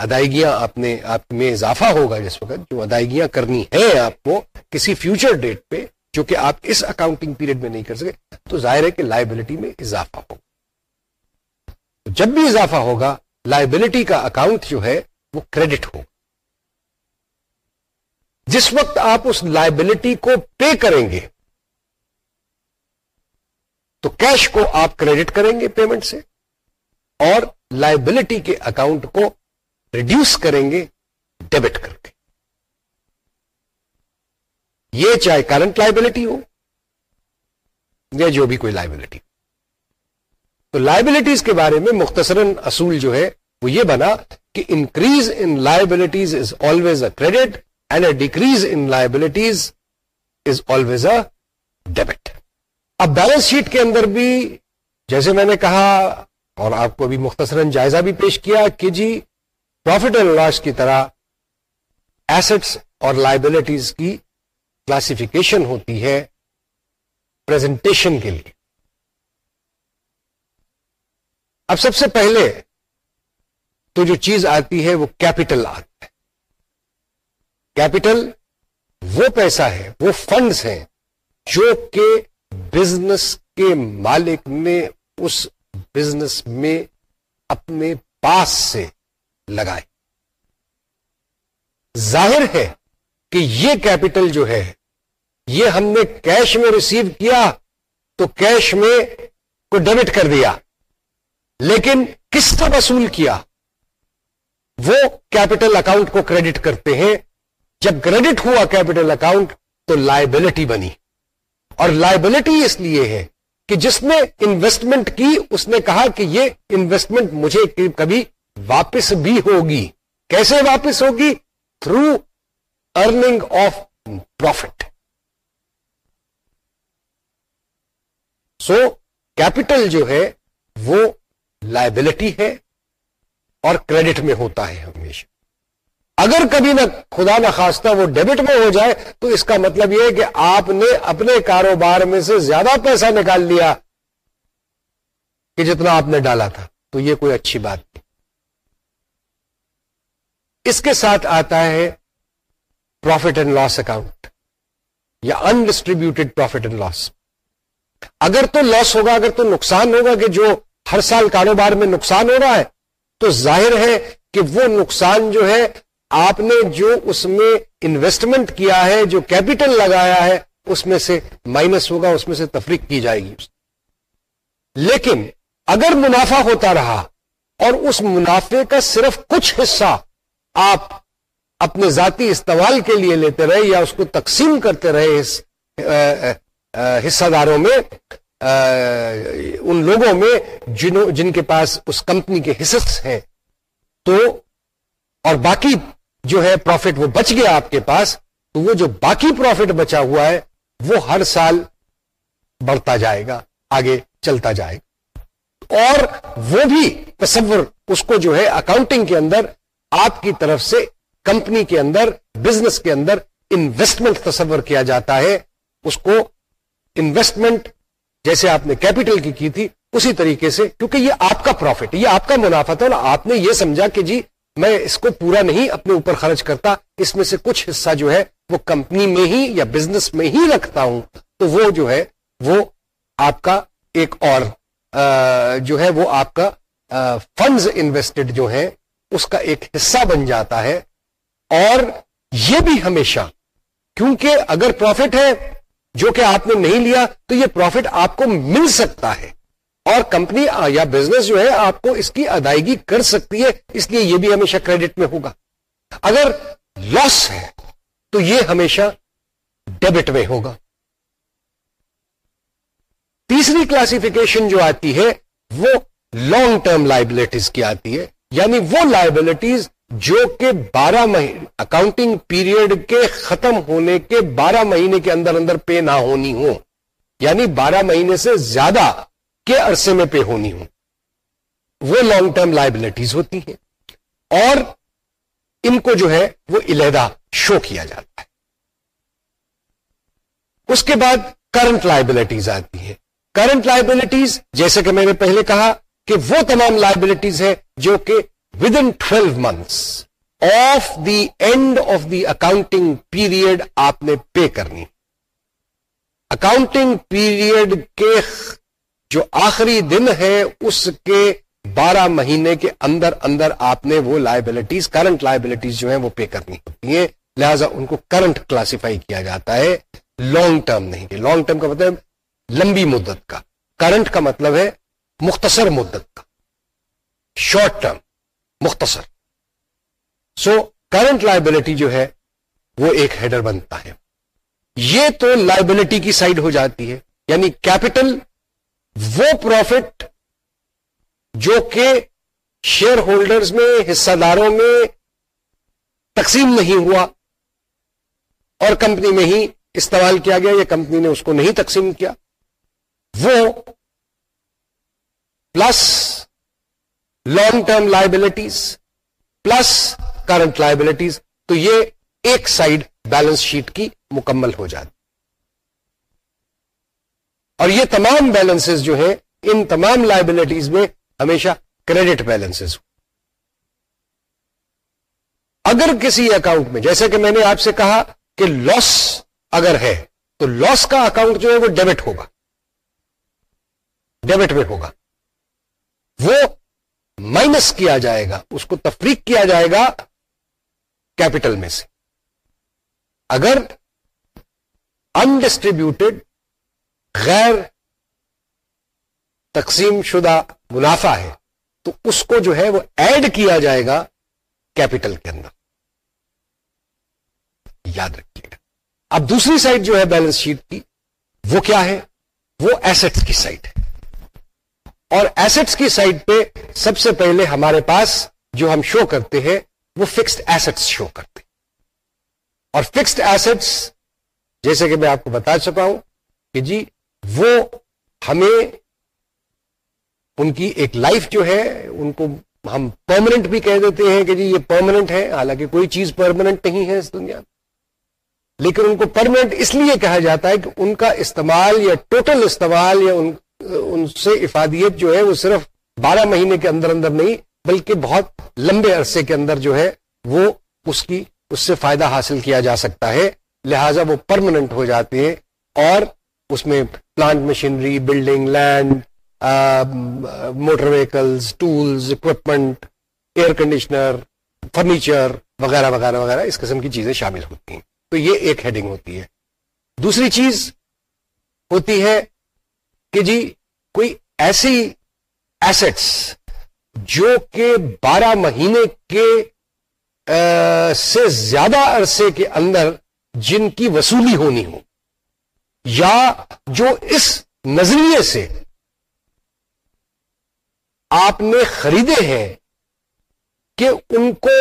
ادائیگیاں آپ نے، آپ میں اضافہ ہوگا جس وقت جو ادائیگیاں کرنی ہے آپ کو کسی فیوچر ڈیٹ پہ جو کہ آپ اس اکاؤنٹنگ پیریڈ میں نہیں کر سکے، تو ظاہر ہے کہ لائبلٹی میں اضافہ ہوگا۔ جب بھی اضافہ ہوگا لائبلٹی کا اکاؤنٹ جو ہے، وہ کریڈٹ ہوگا۔ جس وقت آپ اس لائبلٹی کو پے کریں گے، تو کیش کو آپ کریڈٹ کریں گے پیمنٹ سے، اور لائبلٹی کے اکاؤنٹ کو ریڈیوس کریں گے ڈیبٹ کر کے۔ یہ چاہے کرنٹ لائبلٹی ہو یا جو بھی کوئی لائبلٹی تو لائبلٹیز کے بارے میں مختصراً اصول جو ہے وہ یہ بنا کہ increase in liabilities is always a credit and a decrease in liabilities is always a debit اب بیلنس شیٹ کے اندر بھی جیسے میں نے کہا اور آپ کو ابھی مختصراً جائزہ بھی پیش کیا کہ جی پروفٹ اینڈ لاس کی طرح ایسٹس اور لائبلٹیز کی کلاسیفیکیشن ہوتی ہے پریزنٹیشن کے لیے۔ اب سب سے پہلے تو جو چیز آتی ہے وہ کیپٹل آتا ہے۔ کیپٹل وہ پیسہ ہے، وہ فنڈز ہیں جو کہ بزنس کے مالک نے اس بزنس میں اپنے پاس سے لگائے۔ ظاہر ہے کہ یہ کیپٹل جو ہے، یہ ہم نے کیش میں ریسیو کیا تو کیش میں کو ڈیبٹ کر دیا۔ لیکن کس کا وصول کیا؟ وہ کیپٹل اکاؤنٹ کو کریڈٹ کرتے ہیں۔ جب کریڈٹ ہوا کیپٹل اکاؤنٹ تو لائبلٹی بنی۔ اور لائبلٹی اس لیے ہے کہ جس نے انویسٹمنٹ کی، اس نے کہا کہ یہ انویسٹمنٹ مجھے کبھی واپس بھی ہوگی۔ کیسے واپس ہوگی؟ Through earning of profit so capital جو ہے، وہ لائبلٹی ہے اور کریڈٹ میں ہوتا ہے ہمیشہ. اگر کبھی نہ خدا نہ خواستہ وہ ڈیبٹ میں ہو جائے، تو اس کا مطلب یہ کہ آپ نے اپنے کاروبار میں سے زیادہ پیسہ نکال لیا کہ جتنا آپ نے ڈالا تھا. تو یہ کوئی اچھی بات نہیں. اس کے ساتھ آتا ہے پروفٹ اینڈ لاس اکاؤنٹ یا انڈسٹریبیوٹیڈ پروفٹ اینڈ لاس اگر تو لاس ہوگا، اگر تو نقصان ہوگا کہ جو ہر سال کاروبار میں نقصان ہو رہا ہے، تو ظاہر ہے کہ وہ نقصان جو ہے، آپ نے جو اس میں انویسٹمنٹ کیا ہے، جو کیپٹل لگایا ہے، اس میں سے مائنس ہوگا، اس میں سے تفریق کی جائے گی۔ لیکن اگر منافع ہوتا رہا اور اس منافع کا صرف کچھ حصہ آپ اپنے ذاتی استعمال کے لیے لیتے رہے یا اس کو تقسیم کرتے رہے اس حصہ داروں میں ان لوگوں میں جنہوں جن کے پاس اس کمپنی کے حصص ہیں۔ تو، اور باقی جو ہے پروفٹ وہ بچ گیا آپ کے پاس، تو وہ جو باقی پروفٹ بچا ہوا ہے، وہ ہر سال بڑھتا جائے گا، آگے چلتا جائے گا۔ اور وہ بھی تصور، اس کو جو ہے اکاؤنٹنگ کے اندر آپ کی طرف سے کمپنی کے اندر، بزنس کے اندر انویسٹمنٹ تصور کیا جاتا ہے، اس کو انویسٹمنٹ جیسے آپ نے کیپٹل کی کی تھی، اسی طریقے سے، کیونکہ یہ آپ کا پروفٹ یہ آپ کا منافع تھا آپ نے یہ سمجھا کہ جی میں اس کو پورا نہیں، اپنے اوپر خرچ کرتا، اس میں سے کچھ حصہ جو ہے، وہ کمپنی میں ہی یا بزنس میں ہی رکھتا ہوں۔ تو وہ جو ہے، وہ آپ کا ایک اور جو ہے، وہ آپ کا فنڈز انویسٹڈ جو ہے اس کا ایک حصہ بن جاتا ہے۔ اور یہ بھی ہمیشہ، کیونکہ اگر پروفٹ ہے جو کہ آپ نے نہیں لیا تو یہ پروفٹ آپ کو مل سکتا ہے اور کمپنی یا بزنس جو ہے آپ کو اس کی ادائیگی کر سکتی ہے، اس لیے یہ بھی ہمیشہ کریڈٹ میں ہوگا۔ اگر لاس ہے تو یہ ہمیشہ ڈیبٹ میں ہوگا۔ تیسری کلاسیفیکیشن جو آتی ہے وہ لانگ ٹرم لائبلٹیز کی آتی ہے یعنی وہ لائبلٹیز جو کہ بارہ مہینے اکاؤنٹنگ پیریڈ کے ختم ہونے کے بارہ مہینے کے اندر اندر پے نہ ہونی ہو یعنی بارہ مہینے سے زیادہ کے عرصے میں پے ہونی ہوں۔ وہ لانگ ٹرم لائبلٹیز ہوتی ہیں۔ اور ان کو جو ہے وہ علیحدہ شو کیا جاتا ہے۔ اس کے بعد کرنٹ لائبلٹیز آتی ہے کرنٹ لائبلٹیز جیسے کہ میں نے پہلے کہا کہ وہ تمام لائبلٹیز ہے جو کہ within twelve months of the end of the accounting period آپ نے پے کرنی اکاؤنٹنگ پیریڈ کے جو آخری دن ہے اس کے بارہ مہینے کے اندر اندر آپ نے وہ لائبلٹیز کرنٹ لائبلٹیز جو ہیں وہ پے کرنی ہوتی ہیں لہذا ان کو کرنٹ کلاسیفائی کیا جاتا ہے لانگ ٹرم نہیں لانگ ٹرم کا مطلب لمبی مدت کا کرنٹ کا مطلب ہے مختصر مدت کا شارٹ ٹرم مختصر۔ سو کرنٹ لائبلٹی جو ہے، وہ ایک ہیڈر بنتا ہے۔ یہ تو لائبلٹی کی سائڈ ہو جاتی ہے۔ یعنی کیپٹل وہ پروفٹ جو کہ شیئر ہولڈرز میں، حصہ داروں میں تقسیم نہیں ہوا اور کمپنی میں ہی استعمال کیا گیا، یا کمپنی نے اس کو نہیں تقسیم کیا۔ وہ plus long term liabilities plus current liabilities تو یہ ایک سائڈ بیلنس شیٹ کی مکمل ہو جاتی اور یہ تمام بیلنسز جو ہیں، ان تمام لائبلٹیز میں ہمیشہ کریڈٹ بیلنسز اگر کسی اکاؤنٹ میں، جیسے کہ میں نے آپ سے کہا کہ لاس اگر ہے، تو لاس کا اکاؤنٹ جو ہے وہ ڈیبٹ ہوگا۔ ڈیبٹ میں ہوگا۔ وہ مائنس کیا جائے گا، اس کو تفریق کیا جائے گا کیپٹل میں سے۔ اگر انڈسٹریبیوٹیڈ غیر تقسیم شدہ منافع ہے، تو اس کو جو ہے وہ ایڈ کیا جائے گا کیپٹل کے اندر۔ یاد رکھیے گا۔ اب دوسری سائڈ جو ہے بیلنس شیٹ کی، وہ کیا ہے؟ وہ ایسٹس کی سائڈ ہے۔ اور ایسٹس کی سائڈ پہ سب سے پہلے ہمارے پاس جو ہم شو کرتے ہیں، وہ فکسڈ ایسٹس شو کرتے اور فکسڈ ایسٹس جیسے کہ میں آپ کو بتا چکا ہوں کہ جی وہ ہمیں ان کی ایک لائف جو ہے، ان کو ہم پرماننٹ بھی کہہ دیتے ہیں کہ جی یہ پرماننٹ ہے۔ حالانکہ کوئی چیز پرماننٹ نہیں ہے اس دنیا میں۔ لیکن ان کو پرماننٹ اس لیے کہا جاتا ہے کہ ان کا استعمال یا ٹوٹل استعمال یا ان ان سے افادیت جو ہے وہ صرف بارہ مہینے کے اندر اندر نہیں، بلکہ بہت لمبے عرصے کے اندر جو ہے وہ اس کی، اس سے فائدہ حاصل کیا جا سکتا ہے۔ لہذا وہ پرماننٹ ہو جاتے ہیں اور اس میں plant machinery building land motor vehicles tools equipment air conditioner furniture وغیرہ وغیرہ وغیرہ اس قسم کی چیزیں شامل ہوتی ہیں۔ تو یہ ایک ہیڈنگ ہوتی ہے۔ دوسری چیز ہوتی ہے کہ جی کوئی ایسی ایسٹس جو کہ بارہ مہینے کے سے زیادہ عرصے کے اندر جن کی وصولی ہونی ہو، یا جو اس نظریے سے آپ نے خریدے ہیں کہ ان کو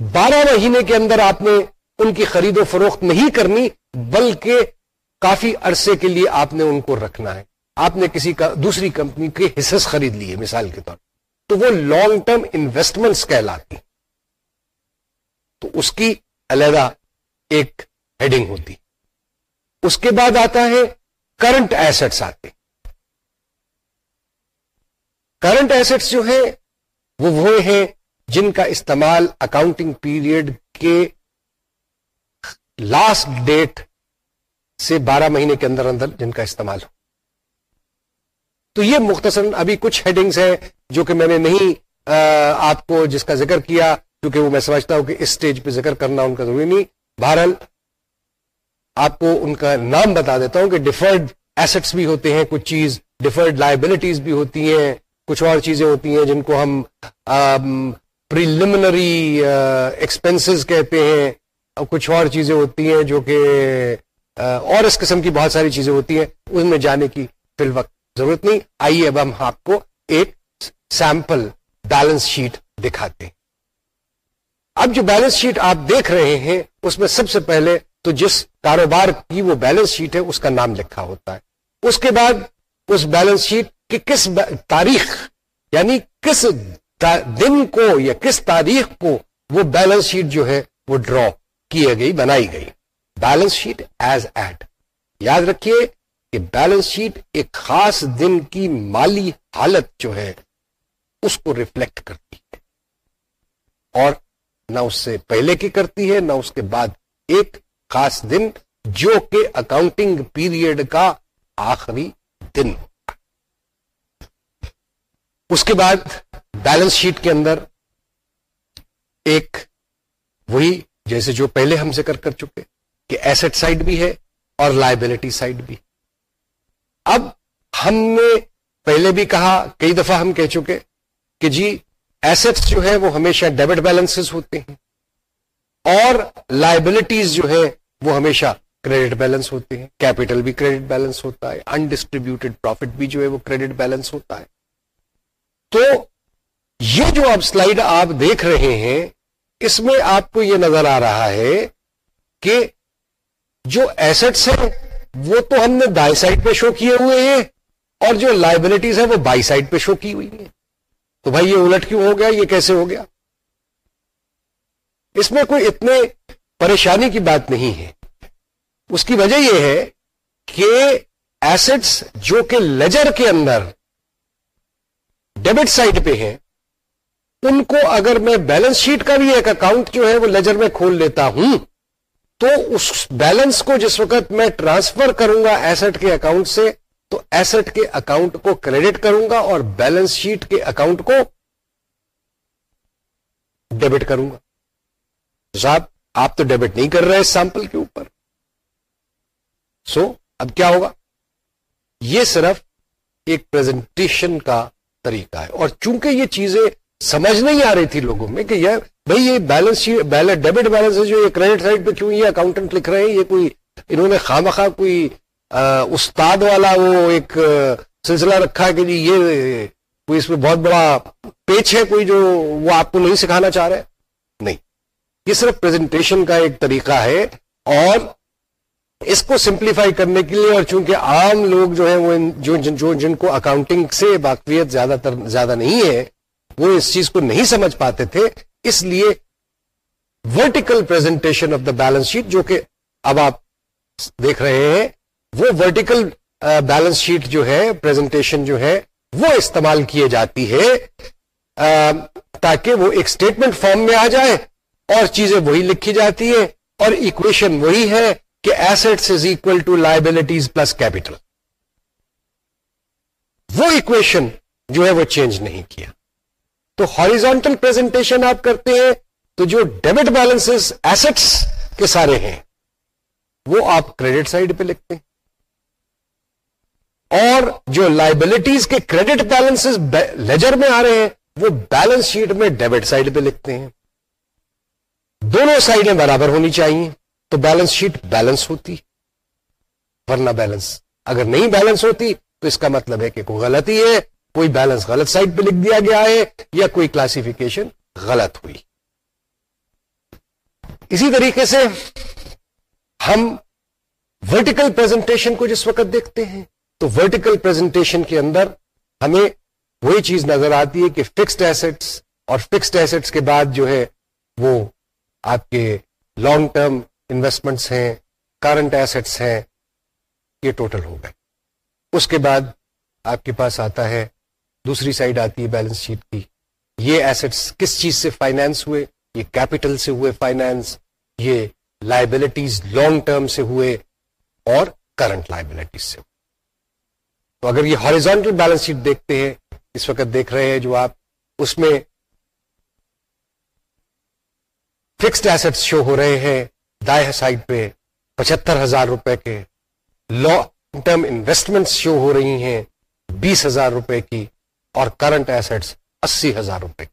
بارہ مہینے کے اندر آپ نے ان کی خرید و فروخت نہیں کرنی، بلکہ کافی عرصے کے لیے آپ نے ان کو رکھنا ہے۔ آپ نے کسی کا، دوسری کمپنی کے حصص خرید لیے، مثال کے طور تو وہ لانگ ٹرم انویسٹمنٹس کہلاتی تو اس کی علیحدہ ایک ہیڈنگ ہوتی۔ اس کے بعد آتا ہے کرنٹ ایسٹس آتے۔ کرنٹ ایسٹس جو ہیں، وہ وہ ہیں جن کا استعمال اکاؤنٹنگ پیریڈ کے لاسٹ ڈیٹ سے بارہ مہینے کے اندر اندر جن کا استعمال ہو۔ تو یہ مختصر ابھی کچھ ہیڈنگز ہیں جو کہ میں نے نہیں آپ کو جس کا ذکر کیا، کیونکہ وہ میں سمجھتا ہوں کہ اس سٹیج پہ ذکر کرنا ان کا ضروری نہیں۔ بہرحال، آپ کو ان کا نام بتا دیتا ہوں کہ ڈیفرڈ ایسٹس بھی ہوتے ہیں، کچھ چیز ڈیفرڈ لائبلٹیز بھی ہوتی ہیں، کچھ اور چیزیں ہوتی ہیں جن کو ہم پریلیمنری ایکسپینسز کہتے ہیں، اور کچھ اور چیزیں ہوتی ہیں جو کہ اور اس قسم کی بہت ساری چیزیں ہوتی ہیں، ان میں جانے کی فی الوقت ضرورت نہیں۔ آئیے اب ہم آپ کو ایک سیمپل بیلنس شیٹ دکھاتے ہیں۔ اب جو بیلنس شیٹ آپ دیکھ رہے ہیں، اس میں سب سے پہلے تو جس کاروبار کی وہ بیلنس شیٹ ہے، اس کا نام لکھا ہوتا ہے۔ اس کے بعد اس بیلنس شیٹ کی کس تاریخ یعنی کس دن کو یا کس تاریخ کو وہ بیلنس شیٹ جو ہے، وہ ڈرا کی گئی، بنائی گئی۔ بیلنس شیٹ ایز ایڈ یاد رکھیے کہ بیلنس شیٹ ایک خاص دن کی مالی حالت جو ہے، اس کو ریفلیکٹ کرتی ہے۔ اور نہ اس سے پہلے کی کرتی ہے، نہ اس کے بعد ایک خاص دن جو کہ اکاؤنٹنگ پیریڈ کا آخری دن۔ اس کے بعد بیلنس شیٹ کے اندر ایک وہی، جیسے جو پہلے ہم ذکر کر چکے۔ کہ ایسٹ سائڈ بھی ہے اور لائبلٹی سائڈ بھی. اب ہم نے پہلے بھی کہا، کئی دفعہ ہم کہہ چکے کہ جی ایسٹس جو ہے وہ ہمیشہ ڈیبٹ بیلنس ہوتے ہیں اور لائبلٹیز جو ہے وہ ہمیشہ کریڈٹ بیلنس ہوتے ہیں۔ کیپٹل بھی کریڈٹ بیلنس ہوتا ہے انڈسٹریبیوٹیڈ پروفٹ بھی جو ہے وہ کریڈٹ بیلنس ہوتا ہے۔ تو یہ جو اب سلائیڈ آپ دیکھ رہے ہیں، اس میں آپ کو یہ نظر آ رہا ہے کہ جو ایسٹس ہیں، وہ تو ہم نے دائی سائڈ پہ شو کیے ہوئے ہیں اور جو لائبلٹیز ہیں وہ بائی سائڈ پہ شو کی ہوئی ہیں۔ تو بھائی یہ الٹ کیوں ہو گیا؟ یہ کیسے ہو گیا؟ اس میں کوئی اتنے پریشانی کی بات نہیں ہے۔ اس کی وجہ یہ ہے کہ ایسٹس جو کہ لیجر کے اندر ڈیبٹ سائڈ پہ ہیں، ان کو اگر میں بیلنس شیٹ کا بھی ایک اکاؤنٹ جو ہے وہ لیجر میں کھول لیتا ہوں تو اس بیلنس کو جس وقت میں ٹرانسفر کروں گا ایسٹ کے اکاؤنٹ سے تو ایسٹ کے اکاؤنٹ کو کریڈٹ کروں گا اور بیلنس شیٹ کے اکاؤنٹ کو ڈیبٹ کروں گا۔ صاحب آپ تو ڈیبٹ نہیں کر رہے سیمپل کے اوپر۔ سو so, اب کیا ہوگا؟ یہ صرف ایک پریزنٹیشن کا طریقہ ہے۔ اور چونکہ یہ چیزیں سمجھ نہیں آ رہی تھی لوگوں میں کہ یہ بھائی یہ بیلنس ڈیبٹ بیلنس جو یہ کریڈٹ سائڈ پہ کیوں یہ اکاؤنٹنٹ لکھ رہے ہیں؟ یہ کوئی انہوں نے خواہ مخواہ کوئی استاد والا وہ ایک سلسلہ رکھا ہے کہ جی یہ، کوئی اس میں بہت بڑا پیچ ہے، کوئی جو وہ آپ کو نہیں سکھانا چاہ رہے؟ نہیں۔ یہ صرف پریزنٹیشن کا ایک طریقہ ہے اور اس کو سمپلیفائی کرنے کے لیے اور چونکہ عام لوگ جو ہیں وہ جو جن کو اکاؤنٹنگ سے باقیت زیادہ تر زیادہ نہیں ہے وہ اس چیز کو نہیں سمجھ پاتے تھے، اس لیے vertical presentation of the balance sheet جو کہ اب آپ دیکھ رہے ہیں، وہ ورٹیکل بیلنس شیٹ جو ہے پریزنٹیشن جو ہے، وہ استعمال کیے جاتی ہے تاکہ وہ ایک اسٹیٹمنٹ فارم میں آ جائے اور چیزیں وہی لکھی جاتی ہے اور اکویشن وہی ہے کہ assets is equal to liabilities plus capital وہ اکویشن جو ہے وہ چینج نہیں کیا۔ تو ہاریزونٹل پریزنٹیشن آپ کرتے ہیں تو جو ڈیبٹ بیلنس ایسٹس کے سارے ہیں، وہ آپ کریڈٹ سائڈ پہ لکھتے ہیں۔ اور جو لائبلٹیز کے کریڈٹ بیلنس لیجر میں آ رہے ہیں، وہ بیلنس شیٹ میں ڈیبٹ سائڈ پہ لکھتے ہیں۔ دونوں سائڈیں برابر ہونی چاہیے، تو بیلنس شیٹ بیلنس ہوتی۔ ورنہ بیلنس اگر نہیں بیلنس ہوتی، تو اس کا مطلب ہے کہ کوئی غلطی ہے۔ کوئی بیلنس غلط سائڈ پہ لکھ دیا گیا ہے یا کوئی کلاسیفیکیشن غلط ہوئی۔ اسی طریقے سے ہم ورٹیکل پریزنٹیشن کو جس وقت دیکھتے ہیں، تو ورٹیکل پریزنٹیشن کے اندر ہمیں وہی چیز نظر آتی ہے کہ فکسڈ ایسٹس اور فکسڈ ایسٹس کے بعد جو ہے وہ آپ کے لانگ ٹرم انویسٹمنٹس ہیں کرنٹ ایسٹس ہیں، یہ ٹوٹل ہو گئے۔ اس کے بعد آپ کے پاس آتا ہے دوسری سائڈ آتی ہے بیلنس شیٹ کی۔ یہ ایسٹس کس چیز سے فائنینس ہوئے؟ یہ کیپٹل سے ہوئے فائنینس یہ لائبلٹیز لانگ ٹرم سے ہوئے اور کرنٹ لائبلٹیز سے ہوئے۔ تو اگر یہ ہاریزونٹل بیلنس شیٹ دیکھتے ہیں، اس وقت دیکھ رہے ہیں جو آپ، اس میں فکسڈ ایسٹ شو ہو رہے ہیں، دائیں سائڈ پہ پچہتر ہزار روپے کے لانگ ٹرم انویسٹمنٹ شو ہو رہی ہیں، بیس ہزار روپے کی۔ اور کرنٹ ایسٹس اسی ہزار روپے۔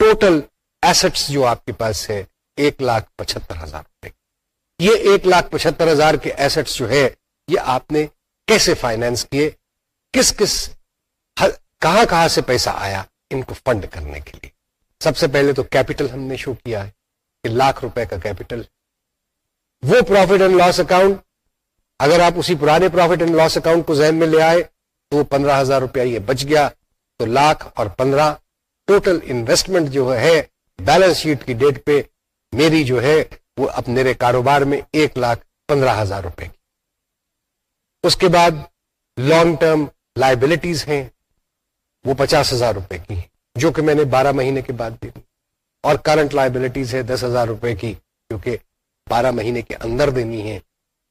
ٹوٹل ایسٹس جو آپ کے پاس ہے، ایک لاکھ پچہتر ہزار روپے۔ یہ ایک لاکھ پچہتر ہزار کے ایسٹس جو ہے، یہ آپ نے کیسے فائنینس کیے؟ کس کس کہاں کہاں سے پیسہ آیا ان کو فنڈ کرنے کے لیے؟ سب سے پہلے تو کیپٹل ہم نے شو کیا ہے کہ لاکھ روپے کا کیپٹل وہ پروفٹ اینڈ لاس اکاؤنٹ اگر آپ اسی پرانے پروفٹ اینڈ لاس اکاؤنٹ کو ذہن میں لے آئے تو وہ پندرہ ہزار روپیہ یہ بچ گیا۔ تو لاکھ اور پندرہ ٹوٹل انویسٹمنٹ جو ہے بیلنس شیٹ کی ڈیٹ پہ میری جو ہے وہ اب میرے کاروبار میں ایک لاکھ پندرہ ہزار روپے کی۔ اس کے بعد لانگ ٹرم لائبلٹیز ہیں، وہ پچاس ہزار روپے کی جو کہ میں نے بارہ مہینے کے بعد دی۔ اور کرنٹ لائبلٹیز ہے دس ہزار روپے کی کیونکہ بارہ مہینے کے اندر دینی ہے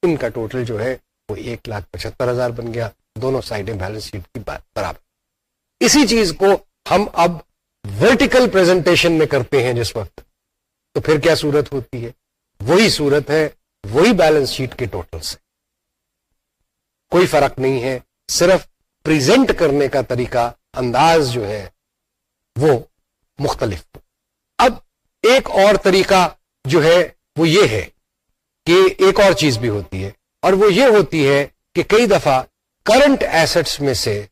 ان کا ٹوٹل جو ہے وہ ایک لاکھ پچہتر ہزار بن گیا۔ دونوں سائڈیں بیلنس شیٹ کی برابر۔ اسی چیز کو ہم اب ورٹیکل پریزنٹیشن میں کرتے ہیں جس وقت۔ تو پھر کیا صورت ہوتی ہے؟ وہی صورت ہے، وہی بیلنس شیٹ کے ٹوٹل سے کوئی فرق نہیں ہے، صرف پریزنٹ کرنے کا طریقہ انداز جو ہے، وہ مختلف۔ اب ایک اور طریقہ جو ہے، وہ یہ ہے کہ ایک اور چیز بھی ہوتی ہے۔ اور وہ یہ ہوتی ہے کہ کئی دفعہ کرنٹ ایسٹس میں سے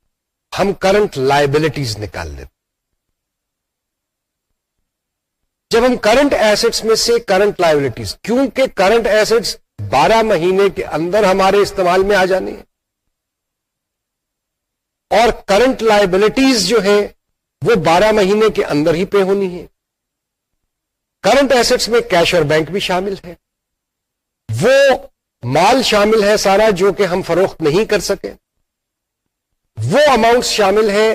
ہم کرنٹ لائبلٹیز نکال دیتے جب ہم کرنٹ ایسٹس میں سے کرنٹ لائبلٹیز کیونکہ کرنٹ ایسٹس بارہ مہینے کے اندر ہمارے استعمال میں آ جانے ہیں۔ اور کرنٹ لائبلٹیز جو ہے وہ بارہ مہینے کے اندر ہی پے ہونی ہے کرنٹ ایسٹس میں کیش اور بینک بھی شامل ہے وہ مال شامل ہے سارا جو کہ ہم فروخت نہیں کر سکے۔ وہ اماؤنٹ شامل ہیں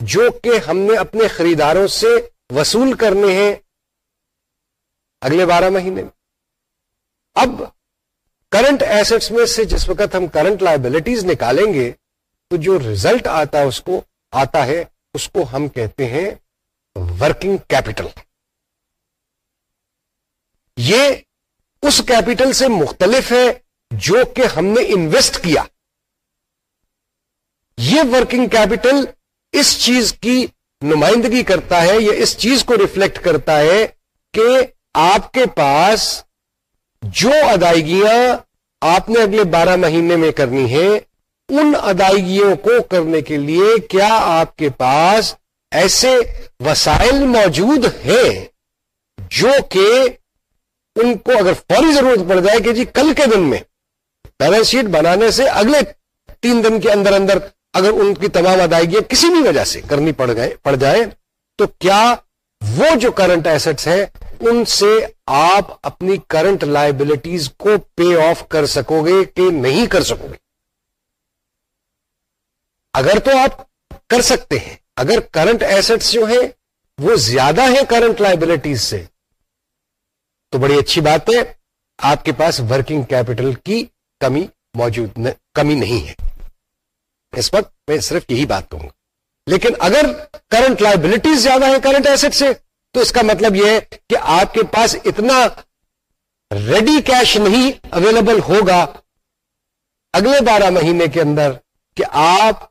جو کہ ہم نے اپنے خریداروں سے وصول کرنے ہیں اگلے بارہ مہینے میں۔ اب کرنٹ ایسٹس میں سے جس وقت ہم کرنٹ لائبلٹیز نکالیں گے، تو جو ریزلٹ آتا اس کو آتا ہے، اس کو ہم کہتے ہیں ورکنگ کیپٹل یہ اس کیپٹل سے مختلف ہے جو کہ ہم نے انویسٹ کیا۔ یہ ورکنگ کیپٹل اس چیز کی نمائندگی کرتا ہے یا اس چیز کو ریفلیکٹ کرتا ہے کہ آپ کے پاس جو ادائیگیاں آپ نے اگلے بارہ مہینے میں کرنی ہے ان ادائیگیوں کو کرنے کے لیے کیا آپ کے پاس ایسے وسائل موجود ہیں جو کہ ان کو اگر فوری ضرورت پڑ جائے کہ جی کل کے دن میں بیلنس شیٹ بنانے سے اگلے تین دن کے اندر اندر اگر ان کی تمام ادائیگیاں کسی بھی وجہ سے کرنی پڑ گئے پڑ جائے تو کیا وہ جو کرنٹ ایسٹس ہیں، ان سے آپ اپنی کرنٹ لائبلٹیز کو پے آف کر سکو گے کہ نہیں کر سکو گے اگر تو آپ کر سکتے ہیں۔ اگر کرنٹ ایسٹس جو ہیں، وہ زیادہ ہیں کرنٹ لائبلٹیز سے، تو بڑی اچھی بات ہے، آپ کے پاس ورکنگ کیپٹل کی کمی موجود کمی نہیں ہے۔ اس وقت میں صرف یہی بات کہوں گا۔ لیکن اگر کرنٹ لائبلٹیز زیادہ ہے کرنٹ ایسٹ سے، تو اس کا مطلب یہ ہے کہ آپ کے پاس اتنا ریڈی کیش نہیں اویلیبل ہوگا اگلے بارہ مہینے کے اندر کہ آپ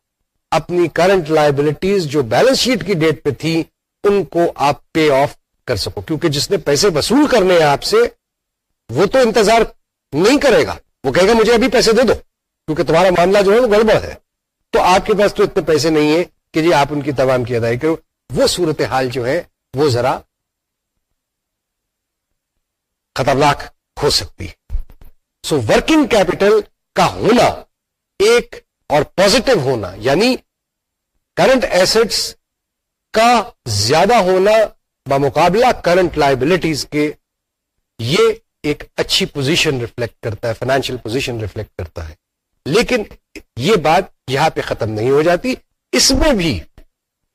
اپنی کرنٹ لائبلٹیز جو بیلنس شیٹ کی ڈیٹ پہ تھی، ان کو آپ پے آف کر سکو۔ کیونکہ جس نے پیسے وصول کرنے ہیں آپ سے، وہ تو انتظار نہیں کرے گا۔ وہ کہے گا، مجھے ابھی پیسے دے دو، کیونکہ تمہارا معاملہ جو ہے وہ گڑبڑ ہے۔ تو آپ کے پاس تو اتنے پیسے نہیں ہیں کہ جی آپ ان کی تمام کی ادائی کرو۔ وہ صورت حال جو ہے، وہ ذرا خطرناک ہو سکتی ہے۔ سو ورکنگ کیپٹل کا ہونا ایک اور پازیٹو ہونا یعنی کرنٹ ایسٹس کا زیادہ ہونا بمقابلہ کرنٹ لائبلٹیز کے، یہ ایک اچھی پوزیشن ریفلیکٹ کرتا ہے فائنینشیل پوزیشن ریفلیکٹ کرتا ہے۔ لیکن یہ بات یہاں پہ ختم نہیں ہو جاتی۔ اس میں بھی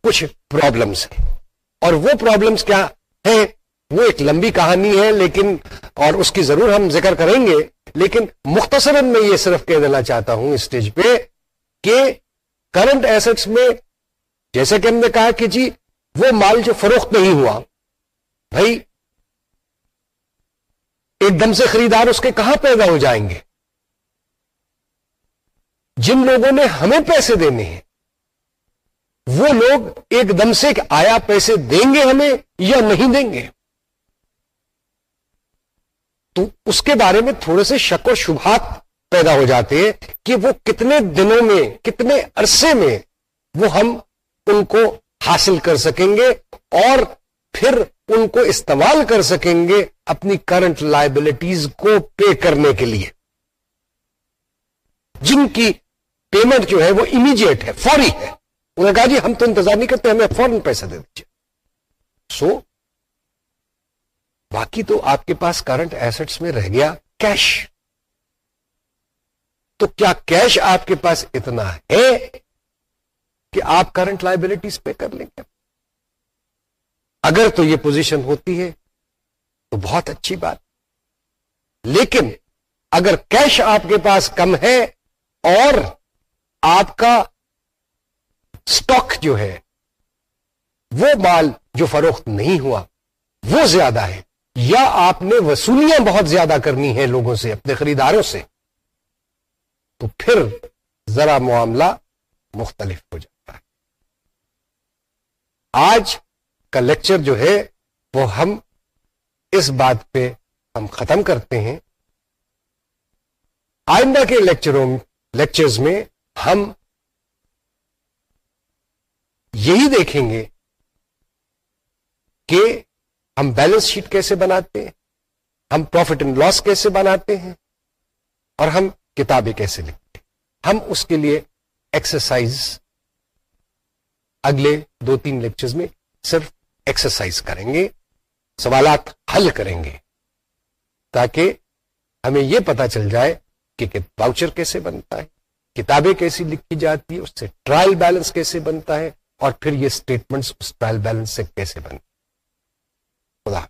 کچھ پرابلمس ہیں۔ اور وہ پرابلمس کیا ہیں؟ وہ ایک لمبی کہانی ہے، لیکن اور اس کی ضرور ہم ذکر کریں گے۔ لیکن مختصراً میں یہ صرف کہہ دینا چاہتا ہوں اسٹیج پہ کہ کرنٹ ایسٹس میں جیسے کہ ہم نے کہا کہ جی وہ مال جو فروخت نہیں ہوا، بھائی، ایک دم سے خریدار اس کے کہاں پیدا ہو جائیں گے؟ جن لوگوں نے ہمیں پیسے دینے ہیں، وہ لوگ ایک دم سے آیا پیسے دیں گے ہمیں یا نہیں دیں گے؟ تو اس کے بارے میں تھوڑے سے شک و شبہات پیدا ہو جاتے ہیں کہ وہ کتنے دنوں میں، کتنے عرصے میں وہ ہم ان کو حاصل کر سکیں گے اور پھر ان کو استعمال کر سکیں گے اپنی کرنٹ لائبلٹیز کو پے کرنے کے لیے۔ جن کی پیمنٹ جو ہے وہ امیجیٹ ہے، فوری ہے۔ انہوں نے کہا جی ہم تو انتظار نہیں کرتے، ہمیں فوراً پیسہ دے دیجیے سو باقی تو آپ کے پاس کرنٹ ایسٹس میں رہ گیا کیش تو کیا کیش آپ کے پاس اتنا ہے کہ آپ کرنٹ لائبلٹیز پے کر لیں گے؟ اگر تو یہ پوزیشن ہوتی ہے تو بہت اچھی بات۔ لیکن اگر کیش آپ کے پاس کم ہے اور آپ کا اسٹاک جو ہے، وہ مال جو فروخت نہیں ہوا، وہ زیادہ ہے. یا آپ نے وصولیاں بہت زیادہ کرنی ہیں لوگوں سے، اپنے خریداروں سے، تو پھر ذرا معاملہ مختلف ہو جائے آج کا لیکچر جو ہے، وہ ہم اس بات پہ ہم ختم کرتے ہیں. آئندہ کے لیکچروں، لیکچرز میں ہم یہی دیکھیں گے کہ ہم بیلنس شیٹ کیسے بناتے ہیں، ہم پروفٹ اینڈ لاس کیسے بناتے ہیں اور ہم کتابیں کیسے لکھتے ہیں۔ ہم اس کے لیے ایکسرسائز اگلے دو تین لیکچرز میں صرف ایکسرسائز کریں گے، سوالات حل کریں گے تاکہ ہمیں یہ پتا چل جائے کہ واؤچر کیسے بنتا ہے۔ کتابیں کیسی لکھی جاتی ہے اس سے ٹرائل بیلنس کیسے بنتا ہے، اور پھر یہ اسٹیٹمنٹ اس ٹرائل بیلنس سے کیسے بنتے خدا